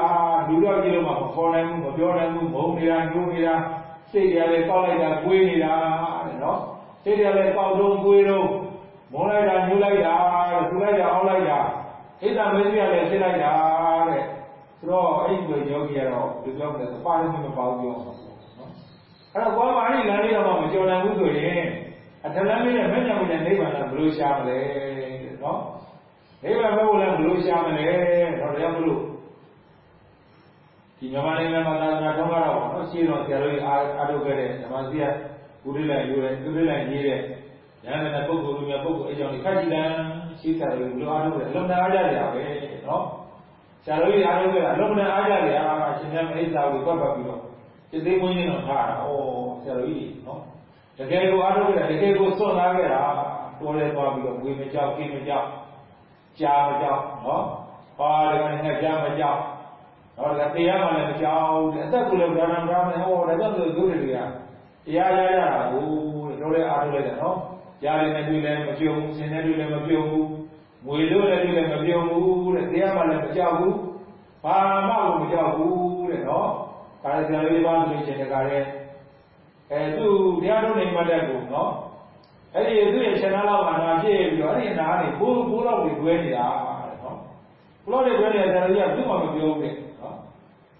လူတော့ကြည့်လို့မှမခေါ်နိုင်ဘူးမပြောနိုင်ဘူးမုန်းနေတာညှိုးနေတာစိတ်တွေကလည်းကောက်လိုက်တာကိုွေးနေတာတဲ့နော်စိတ်တွေကလည်းကောက်တော့ကိုွေးတော့မုန်းလိုက်တာညှိုးလိုက်တာတဲ့သူလိုက်တာအောင်းလိုက်တာဣဒ္ဓမေသိရလည်းသိလိုက်တာတဲ့ဆိုတော့အဲ့ဒီလိုယောဂီကတော့ဒီပြောတယ်ဆိုပါရမီမပါဘူးပြောနော် အဲ့တော့ဘာမှအဲ့ဒီလမ်းလေးတော့မကြော်နိုင်ဘူးဆိုရင်အထလမ်းလေးနဲ့မညံ့မညံ့နိဗ္ဗာန်ကဘယ်လိုရှာမလဲနော်နိဗ္ဗာန်ဘယ်ကိုလဲဘယ်လိုရှာမလဲတော့တရားမလို့ဒီမြန်မာနိုင်ငံမှာသာသနာတော်ကတော့နော်ရှင်းတော့ဆရာတော်ကြီးအားအားထုတ်ခဲ့တဲ့ဓမ္မစီရဘုရားလည်းယူတယ်သူလည်းလည်းရေးတဲ့ရဟန်းတဲ့ပုဂ္ဂိုလ်လူများပုဂ္ဂိုလ်အကြောင်းဒီခက်ကြည့်တယ်ရှင်းဆရာတော်ကြီးဘုရားအားထုတ်တယ်အလုံးနာအားကြရပဲနော်ဆရာတော်ကြီးအားထုတ်ခဲ့တာအလုံးနာအားကြရရှင်မြတ်မိစ္ဆာကိုပတ်ပတ်ပြီးတော့ စိတ်သိမွေးခြင်းတော့ထားတာဩဆရာတော်ကြီးနော်တကယ်ကိုအားထုတ်ခဲ့တာတကယ်ကိုစွန့်လာခဲ့တာတော်လဲသွားပြီးတော့ဝေမကြောက်ကိမကြောက်ကြားမကြောက်နော်ပါရကနဲ့ကြားမကြောက်တော့ဒါတရားမှလည်းမကြောက်ဘူးအသက်ကိုလည်းဘာမှမပြောင်းနဲ့ဟောဒါကြောင့်လို့ဒုတွေကတရားရရတာကိုတို့လည်းအားထုတ်လိုက်တယ်နော်ကြားလည်းနဲ့တွေ့လည်းမပြုံဘူးဆင်းနဲ့တွေ့လည်းမပြုံဘူးငွေလို့လည်းတွေ့လည်းမပြုံဘူးတဲ့တရားမှလည်းမကြောက်ဘူးဘာမှမကြောက်ဘူးတဲ့နော် ဒါလည်းဆရာလေးပါးလို့ရှင်တကားရဲ့အဲသူတရားထုတ်နေမှတဲ့ကိုနော်အဲ့ဒီသူ့ရဲ့ခြေနာလောက်မှာနာဖြစ်ပြီးတော့အဲ့ဒီနာကနေဘိုးဘိုးလောက်တွေတွဲနေတာတဲ့နော်ဘိုးလောက်တွေတွဲနေတဲ့ဆရာကြီးကသူ့မှာမပြောဘူးတဲ့နော်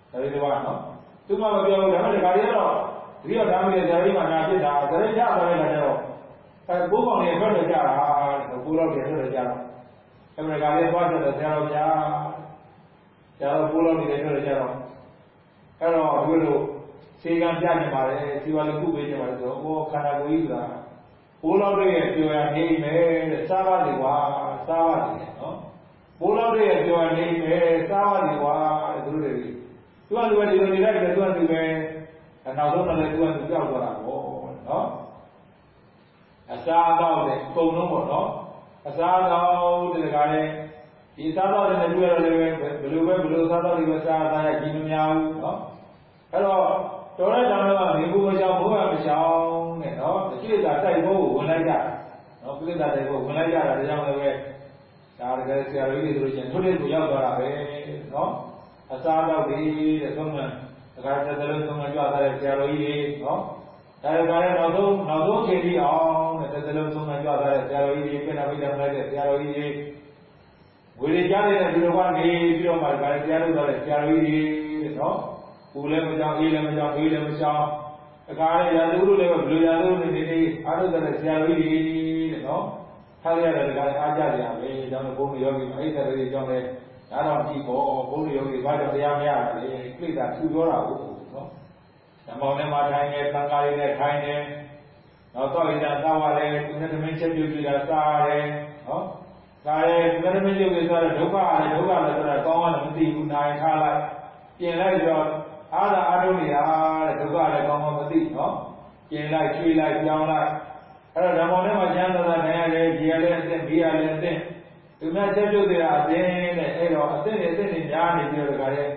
ဆရာကြီးကနော်သူ့မှာမပြောဘူးဒါပေမဲ့ဒါကြီးကတော့ဒီတော့ဒါမှမဟုတ်ဆရာကြီးမှာနာဖြစ်တာဆရာကြီးရသွားတဲ့ခါကျတော့အဲဘိုးကောင်တွေထွက်တယ်ကြတာတဲ့ဘိုးလောက်တွေထွက်တယ်ကြတော့အဲ့ဒါကလေးသွားတယ်ဆရာတော်ဗျာဆရာတော်ဘိုးလောက်တွေထွက်တယ်ကြတော့ အဲ့တော့ဘုလိုစေကံပြနေပါလေစီဝါလည်းခုပေးနေပါလေဆိုတော့ဟောခန္ဓာကိုယ်ကြီးကဘိုးလောက်တွေရဲ့ပြောရနေမယ်တဲ့စားပါလေကွာစားပါလေနော်ဘိုးလောက်တွေရဲ့ပြောရနေမယ်စားပါလေကွာတဲ့သူတို့တွေသူကလူကဒီလိုနေလိုက်တယ်သူကသူပဲနောက်ဆုံးလည်းသူကသူကြောက်သွားတာပေါ့နော်အစားတော့တဲ့ပုံလုံးပေါ့နော်အစားတော့တဲ့ကလည်း ဒီစားတော့တဲ့တွေ့ရလည်းဘယ်လိုပဲဘယ်လိုစားတော့ဒီပဲစားသားရကြီးမများဘူးနော်အဲ့တော့တော်တဲ့တောင်တော့နေဘူးမချောင်းဘုရားမချောင်းတဲ့နော်တချို့ကတိုက်ဖို့ဝင်လိုက်ကြနော်ပြိဿတိုက်ဖို့ဝင်လိုက်ကြတာဒါကြောင့်လည်းပဲဒါတကယ်ဆရာတော်ကြီးတွေဆိုလို့ရှိရင်ထွတ်တဲ့ကိုရောက်သွားတာပဲနော်အစားတော့ဒီတဲ့သုံးမှန်တခါတစ်သက်လုံးသုံးမှန်ကြွားတဲ့ဆရာတော်ကြီးတွေနော်ဒါကြတဲ့နောက်ဆုံးနောက်ဆုံးချိန်ကြီးအောင်တဲ့တစ်သက်လုံးသုံးမှန်ကြွားတဲ့ဆရာတော်ကြီးတွေပြင်လာပြီးတယ်လိုက်တဲ့ဆရာတော်ကြီးတွေ ဝေရီကြားတဲ့ဒီလိုကနေပြီးတော့မှဒါတရားထုတ်သွားတဲ့ဆရာတော်ကြီးတွေတဲ့နော်ပူလည်းမကြောက်အေးလည်းမကြောက်ဘေးလည်းမကြောက်အခါရရာသူတို့လည်းဘယ်လိုရာသူတွေနေနေအားထုတ်တဲ့ဆရာတော်ကြီးတဲ့နော်ထားရတဲ့ကအားကြကြရပဲ။ဒါကြောင့်ဘုန်းကြီးယောဂီမအိတ်တဲ့တွေကြောင့်လည်းဒါတော့ကြည့်ပေါ့ဘုန်းကြီးယောဂီဘာကြောင့်တရားမရတာလဲ။ပြိတ္တာထူပြောတာဟုတ်နော်။ဓမ္မောင်းထဲမှာထိုင်နေသံဃာတွေနဲ့ထိုင်နေနောက်တော့ဣဒ္ဓသာဝလည်းသူနဲ့သမင်းချက်ပြုကြတာစားတယ်နော်။ ဒါလည်းသူနဲ့သမင်းချက်ပြုဆိုတော့ဒုက္ခလည်းဒုက္ခလည်းဆိုတော့ကောင်းမှလည်းမသိဘူးနိုင်ထားလိုက်ပြင်လိုက်ပြီးတော့အားသာအားထုတ်နေတာတဲ့ဒုက္ခလည်းကောင်းမှမသိနော်။ပြင်လိုက်ချွေးလိုက်ပြောင်းလိုက်အဲ့တော့ဓမ္မထဲမှာကျမ်းသာတာနိုင်ရတယ်ဒီရလည်းအသိဒီရလည်းအသိသူများချက်ပြုတ်တဲ့အသိနဲ့အဲ့တော့အသိနဲ့အသိနဲ့ညားနေပြီးတော့ဒါလည်း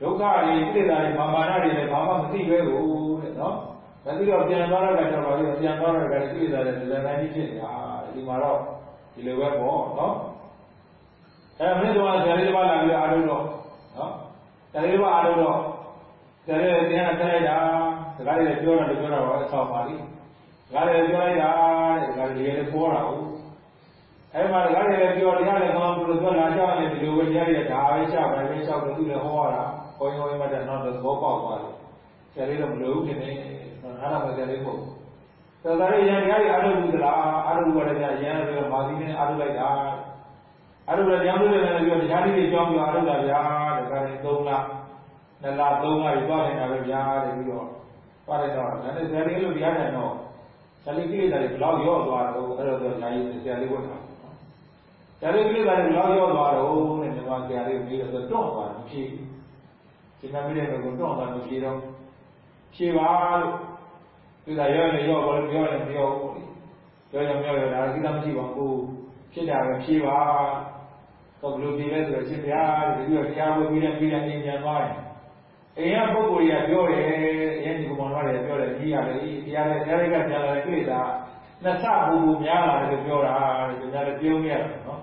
ဒုက္ခတွေပြိတ္တာတွေမာမာနတွေလည်းဘာမှမသိပဲဘူးတဲ့နော်မသိတော့ပြန်သွားတော့ကတော့ဘာလို့ပြန်သွားတော့ကလည်းပြိတ္တာတွေလည်းနိုင်ဖြစ်နေတာဒီမှာတော့ ဒီလိုပဲပေါ့နော်အဲ့မင်းတို့ကဇာတိတစ်ပါးလာပြီးအားထုတ်တော့နော်ဇာတိတစ်ပါးအားထုတ်တော့ဇာတိရဲ့တရားဆက်လိုက်တာစကားတွေပြောတာလည်းပြောတာပါအဆောက်ပါလိငါလည်းပြောလိုက်တာတဲ့ငါလည်းလည်းပေါ်တာဟုတ်အဲ့မှာငါလည်းပြောတရားလည်းကောင်းလို့ပြောလာကြတယ်ဒီလိုပဲတရားတွေဒါပဲရှောက်ပဲပဲရှောက်လို့သူလည်းဟောတာခေါင်းရောမှတဲ့နောက်တော့သဘောပေါက်သွားတယ်ဆရာလေးတော့မလို့ဖြစ်နေနားလာမယ်ဆရာလေး ပေါ့သစ္စာရိယံတရားတွေအားထုတ်ဘူးလားအားထုတ်ရတယ်ကြာရန်ဆိုတော့မာသီနဲ့အားထုတ်လိုက်တာအားထုတ်တယ်တရားထုတ်တယ်လည်းပြောတရားလေးတွေကြောင်းပြီးအားထုတ်တာဗျာတဲ့ခါရင်3လ2လ3လပြီးသွားနေတာပဲဗျာတဲ့ပြီးတော့သွားလိုက်တော့ဒါနဲ့ဆရာလေးလို့တရားတယ်တော့ဆရာလေးကိလေသာတွေဘလောက်ရော့သွားတော့အဲ့တော့ဆိုညာကြီးဆရာလေးဝတ်တာဆရာလေးကိလေသာတွေဘလောက်ရော့သွားတော့တဲ့မြန်မာဆရာလေးကိုပြီးတော့တွန့်သွားတယ်ဖြေဒီမှာပြည့်တဲ့ကိုတွန့်သွားတယ်ဖြေတော့ဖြေပါလို့ ဒီကရော့နေရော့ဘာလို့ပြောလဲမပြောဘူးပြောရင်ပြောရတာကိစ္စမရှိပါဘူးဖြစ်တာပဲဖြေပါတော့ဘယ်လိုဖြေလဲဆိုတော့ရှင်ဘုရားဒီလိုတရားဝေပြီးတဲ့ပြီးတဲ့အိမ်ပြန်သွားတယ်အိမ်ကပုဂ္ဂိုလ်ကြီးကပြောတယ်အရင်ဒီကောင်တော်တွေပြောတယ်ကြီးရတယ်တရားနဲ့တရားတွေကကြားလာတယ်တွေ့တာနှစ်ဆပူပူများလာတယ်လို့ပြောတာတဲ့ဒါလည်းပြုံးရတာနော်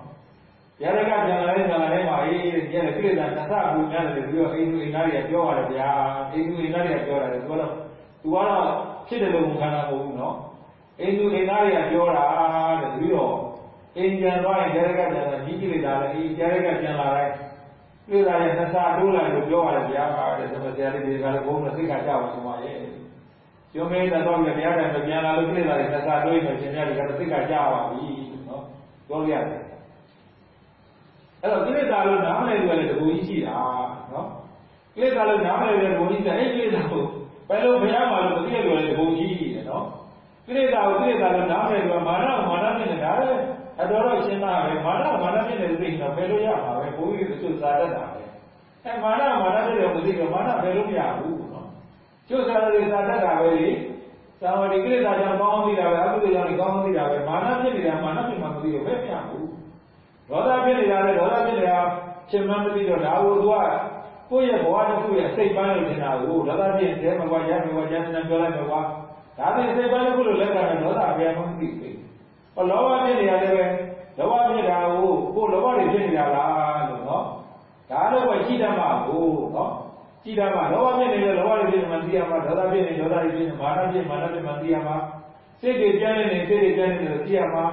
တရားတွေကကြားလာတဲ့ကြားလာတဲ့မှာအေးတရားတွေတွေ့တာနှစ်ဆပူများတယ်ပြီးတော့အိမ်သူအိမ်သားတွေကပြောရတယ်ဗျာအိမ်သူအိမ်သားတွေကပြောတယ်သူကတော့သူကတော့ ဖြစ်တယ်လို့ဝန်ခံတာမဟုတ်ဘူးနော်အိမ်သူအိမ်သားတွေကပြောတာတဲ့ပြီးတော့အိမ်ပြန်သွားရင်တရားတွေကကြားလာကြီးကြီးလိုက်တာလေတရားတွေကပြန်လာတိုင်းတွေ့တာရဲ့နှစ်ဆတိုးလာလို့ပြောရတယ်ဗျာတဲ့သမဆရာလေးတွေကလည်းဘုန်းနဲ့သိက္ခာကြပါဆိုပါရဲ့ကျွမ်းမင်းတော့လည်းတရားတိုင်းပြန်လာလို့တွေ့တာရဲ့နှစ်ဆတိုးရင်ရှင်များတွေကသိက္ခာကြပါပြီနော်ပြောရတယ်အဲ့တော့ကိလေသာလို့နားမလည်လို့လည်းတကူကြီးရှိတာနော်ကိလေသာလို့နားမလည်တဲ့ဘုံကြီးတဲ့အဲ့ကိလေသာကို ဘယ်လိုဘုရားမှလို့မသိရလို့လေဘုံကြီးကြီးတယ်နော်ကိလေသာကိုကိလေသာလို့နားမလည်တော့မာနမာနဖြစ်နေတာလေအတော်တော့ရှင်းတာပဲမာနမာနဖြစ်နေတဲ့သိတော့ဘယ်လိုရမှာပဲဘုန်းကြီးတို့စာတတ်တာပဲအဲမာနမာနဖြစ်တယ်မသိတော့မာနဘယ်လိုမရဘူးနော်ကျိုးစားတွေစာတတ်တာပဲလေသာဝတိကိလေသာကြောင့်ကောင်းသိတာပဲအကုသိုလ်ကြောင့်ကောင်းသိတာပဲမာနဖြစ်နေတာမာနဖြစ်မှမသိတော့ဘယ်ပြဘူးဒေါသဖြစ်နေတာလည်းဒေါသဖြစ်နေတာဖြစ်မှမသိတော့ဒါကိုသူက ကိုယ့်ရဲ့ဘဝတစ်ခုရဲ့စိတ်ပိုင်းလို့ထင်တာကိုဒေါသဖြစ်တယ်မကွာရမယ်ကွာရမယ်ပြောလိုက်မယ်ကွာဒါပေမဲ့စိတ်ပိုင်းတစ်ခုလို့လက်ခံတယ်ဒေါသဘယ်မှမသိဘူးဟောလောဘဖြစ်နေရတယ်ပဲလောဘဖြစ်တာကိုကိုလောဘတွေဖြစ်နေတာလားလို့နော်ဒါတော့ကရှိတတ်မှာကိုနော်ရှိတတ်မှာလောဘဖြစ်နေတယ်လောဘတွေဖြစ်နေမှသိရမှာဒေါသဖြစ်နေဒေါသတွေဖြစ်နေမာနဖြစ်မာနဖြစ်မှသိရမှာစိတ်တွေကြမ်းနေစိတ်တွေကြမ်းနေလို့သိရမှာ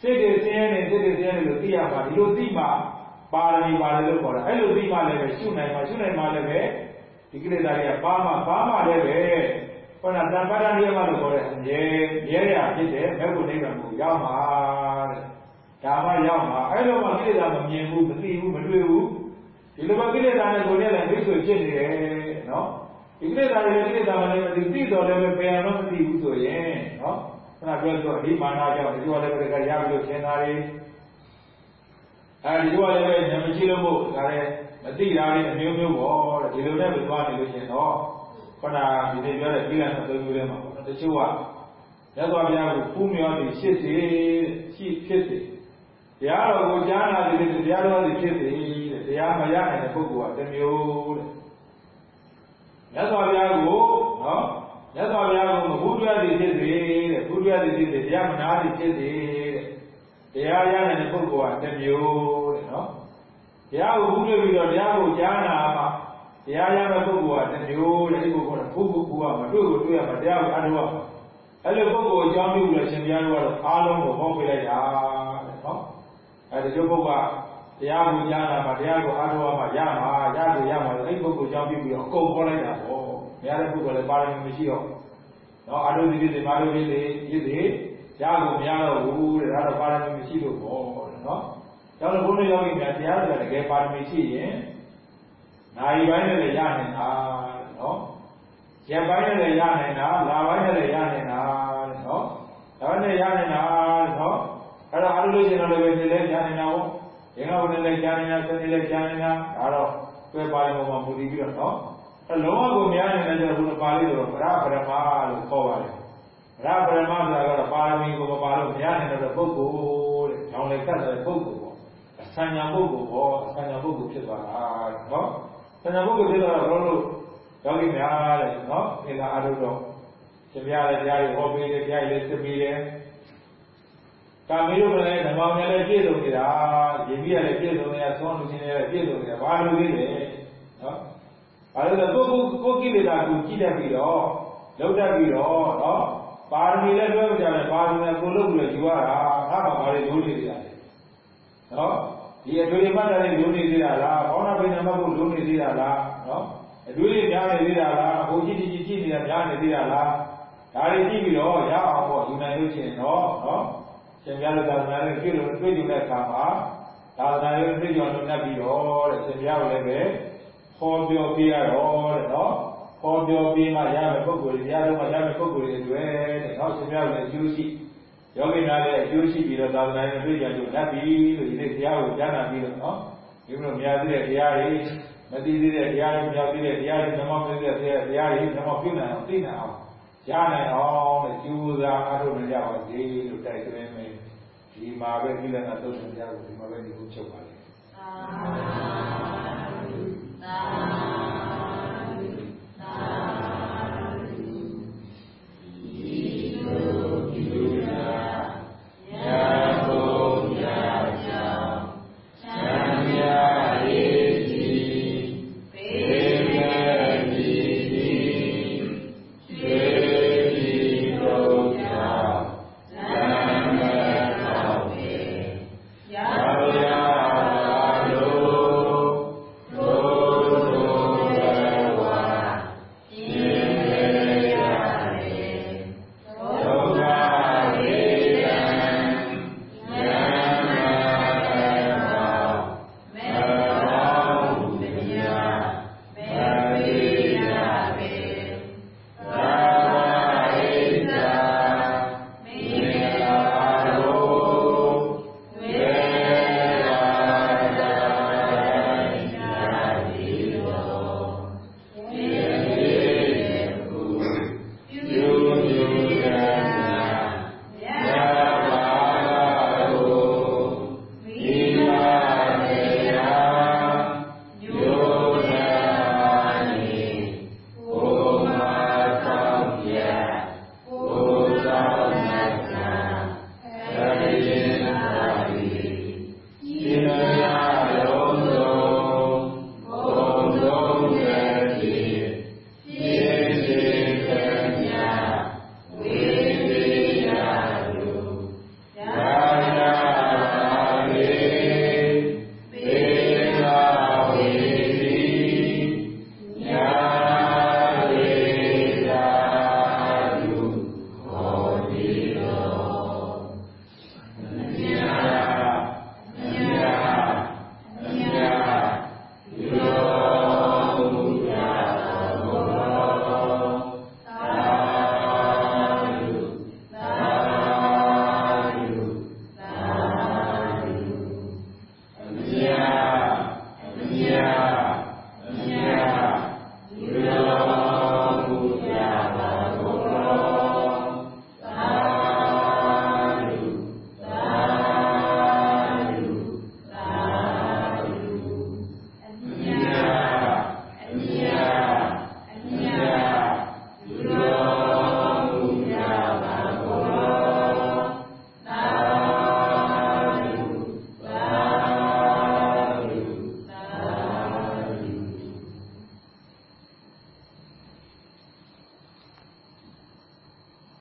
စိတ်တွေဆင်းရဲနေစိတ်တွေဆင်းရဲနေလို့သိရမှာဒီလိုသိမှ ပါရမီပါတယ်လို့ခေါ်တာအဲ့လိုသိမှလည်းပဲရှုနိုင်မှာရှုနိုင်မှလည်းပဲဒီကိလေသာတွေကပါမှပါမှလည်းပဲဟောတာတံပါဒနိယမလို့ခေါ်တဲ့အမြဲမြဲရဖြစ်တဲ့ဘက်ကိုနိဗ္ဗာန်ကိုရောက်မှာတဲ့ဒါမှရောက်မှာအဲ့လိုမှကိလေသာမမြင်ဘူးမသိဘူးမတွေ့ဘူးဒီလိုမှကိလေသာနဲ့ကိုယ်နဲ့လည်းမိတ်ဆွေဖြစ်နေတယ်နော်ဒီကိလေသာတွေကိလေသာမလည်းမသိသိတော်လည်းပဲပယ်အောင်မသိဘူးဆိုရင်နော်ခဏပြောဆိုအဒီမာနကြောင့်ဒီလိုလည်းပဲရပြီလို့သင်တာတွေ အဲဒီလိုလည်းပဲဉာဏ်မရှိလို့မို့ဒါလည်းမသိတာတွေအမျိုးမျိုးပေါ့တဲ့ဒီလိုနဲ့ပဲသွားနေလို့ရှင်တော့ခဏဒီနေ့ပြောတဲ့ကိလေသာသုံးမျိုးထဲမှာပေါ့တချို့ကမြတ်စွာဘုရားကိုပူးမြော်ပြီးဖြစ်စေရှိဖြစ်စေတရားတော်ကိုကြားနာသည်ဖြစ်တရားတော်သည်ဖြစ်စေတဲ့တရားမရနိုင်တဲ့ပုဂ္ဂိုလ်ကတစ်မျိုးတဲ့မြတ်စွာဘုရားကိုနော်မြတ်စွာဘုရားကိုမဟုတ်ရသည်ဖြစ်စေတဲ့ဘုရားသည်ဖြစ်စေတရားမနာသည်ဖြစ်စေ တဲ့တရားရနိုင်တဲ့ပုဂ္ဂိုလ်ကတစ်မျိုးတဲ့နော်တရားကိုဘုရားပြီးတော့တရားကိုကြားနာမှတရားရမယ့်ပုဂ္ဂိုလ်ကတစ်မျိုးတဲ့ဒီကိုခေါ်တာဘုဘုဘုကမတွေ့ကိုတွေ့ရမှာတရားကိုအားထုတ်ရမှာအဲ့လိုပုဂ္ဂိုလ်အကြောင်းပြုလို့ရှင်ဘုရားကတော့အားလုံးကိုဟောပေးလိုက်တာတဲ့နော်အဲဒီလိုပုဂ္ဂိုလ်ကတရားကိုကြားနာမှာတရားကိုအားထုတ်ရမှာရမှာရကိုရမှာအဲ့ဒီပုဂ္ဂိုလ်အကြောင်းပြုပြီးတော့အကုန်ဟောလိုက်တာပေါ့ဘုရားတဲ့ပုဂ္ဂိုလ်လည်းပါရမီမရှိတော့နော်အားထုတ်ဒီဒီမာလို့ဒီဒီဒီဒီ ရကိုမရတော့ဘူးတဲ့ဒါတော့ပါရမီမရှိလို့ပေါ့တဲ့နော်ဒါတော့ဘုန်းတော်ယောဂီများတရားတွေကတကယ်ပါရမီရှိရင်နိုင်ပိုင်းနဲ့လည်းရနိုင်တာနော်ရက်ပိုင်းနဲ့လည်းရနိုင်တာလာပိုင်းနဲ့လည်းရနိုင်တာနော်ဒါနဲ့ရနိုင်တာနော်အဲ့တော့အားလို့ရှိရင်တော့လည်းဒီလည်းရနိုင်တာပေါ့ရင်ကဘုန်းလည်းကြားနေတာစနေလည်းကြားနေတာဒါတော့တွေ့ပါရင်ပေါ်မှာမူတည်ပြီးတော့နော်အဲလုံးဝကိုများနေတယ်ဘုရားပါဠိတော်ဗရဗရမလို့ခေါ်ပါတယ်ဗ ရဗရမဆိုတာကတော့ပါရမီကိုမပါလို့များနေတဲ့ပုဂ္ဂိုလ်တဲ့။ကြောင်းလည်းကတ်တဲ့ပုဂ္ဂိုလ်ပေါ့။အဆံညာပုဂ္ဂိုလ်ပေါ့အဆံညာပုဂ္ဂိုလ်ဖြစ်သွားတာနော်။ဆံညာပုဂ္ဂိုလ်ဖြစ်သွားတော့ဘုလို့ယောဂီများတဲ့နော်။ဒီကအားထုတ်တော့ရှင်ပြရတယ်တရားတွေဟောပေးတယ်တရားတွေစစ်ပေးတယ်။ကာမီတို့ကလည်းဓမ္မများလည်းပြည့်စုံနေတာ။ယင်ကြီးကလည်းပြည့်စုံနေတာသွန်လူချင်းလည်းပြည့်စုံနေတာဘာလို့လဲနော်။ဘာလို့လဲကိုကိုကိုကိလေသာကိုကြည့်တတ်ပြီးတော့လောက်တတ်ပြီးတော့နော် ပါရမီလည်းလွှဲမကြတယ်ပါရမီလည်းကိုလုပ်ပြီးတော့ယူရတာငါ့မှာဘာတွေလုံးနေကြလဲနော်ဒီအတွေ့အမှတ်တွေလုံးနေသေးတာလားဘောနာပိဏမတ်ကိုလုံးနေသေးတာလားနော်အတွေ့အများနေသေးတာလားအဖို့ကြည့်ကြည့်ကြည့်နေတာများနေသေးတာလားဒါတွေကြည့်ပြီးတော့ရအောင်ပေါ့ယူနိုင်လို့ရှိရင်တော့နော်ရှင်ပြလို့သာသနာ့ကိုတွေ့လို့တွေ့ကြတဲ့အခါမှာသာသနာ့ကိုတွေ့ကြလို့နှက်ပြီးတော့တဲ့ရှင်ပြကိုလည်းပဲဟောပြောပြရတော့တဲ့နော် ဟောပြောပြီးမှရမယ်ပုဂ္ဂိုလ်တရားတော်မှာရမယ်ပုဂ္ဂိုလ်တွေတွေ့တဲ့နောက်ရှင်ပြလည်းအကျိုးရှိယောဂိနာလည်းအကျိုးရှိပြီးတော့သာသနာ့ကိုတွေ့ကြလို့နှက်ပြီးလို့ဒီနေ့တရားကိုကြားနာပြီးတော့နော်ဒီလိုများသေးတဲ့တရားတွေမသိသေးတဲ့တရားတွေမြောက်သေးတဲ့တရားတွေဓမ္မမသိတဲ့တရားတွေဓမ္မပြုနိုင်အောင်သိနိုင်အောင်ရနိုင်အောင်တဲ့ကျူးစားအားထုတ်နေကြပါစေလို့တိုက်တွန်းမယ်ဒီမှာပဲပြည်လနာသုတ်တရားကိုဒီမှာပဲဒီလိုချုပ်ပါလိမ့်မယ်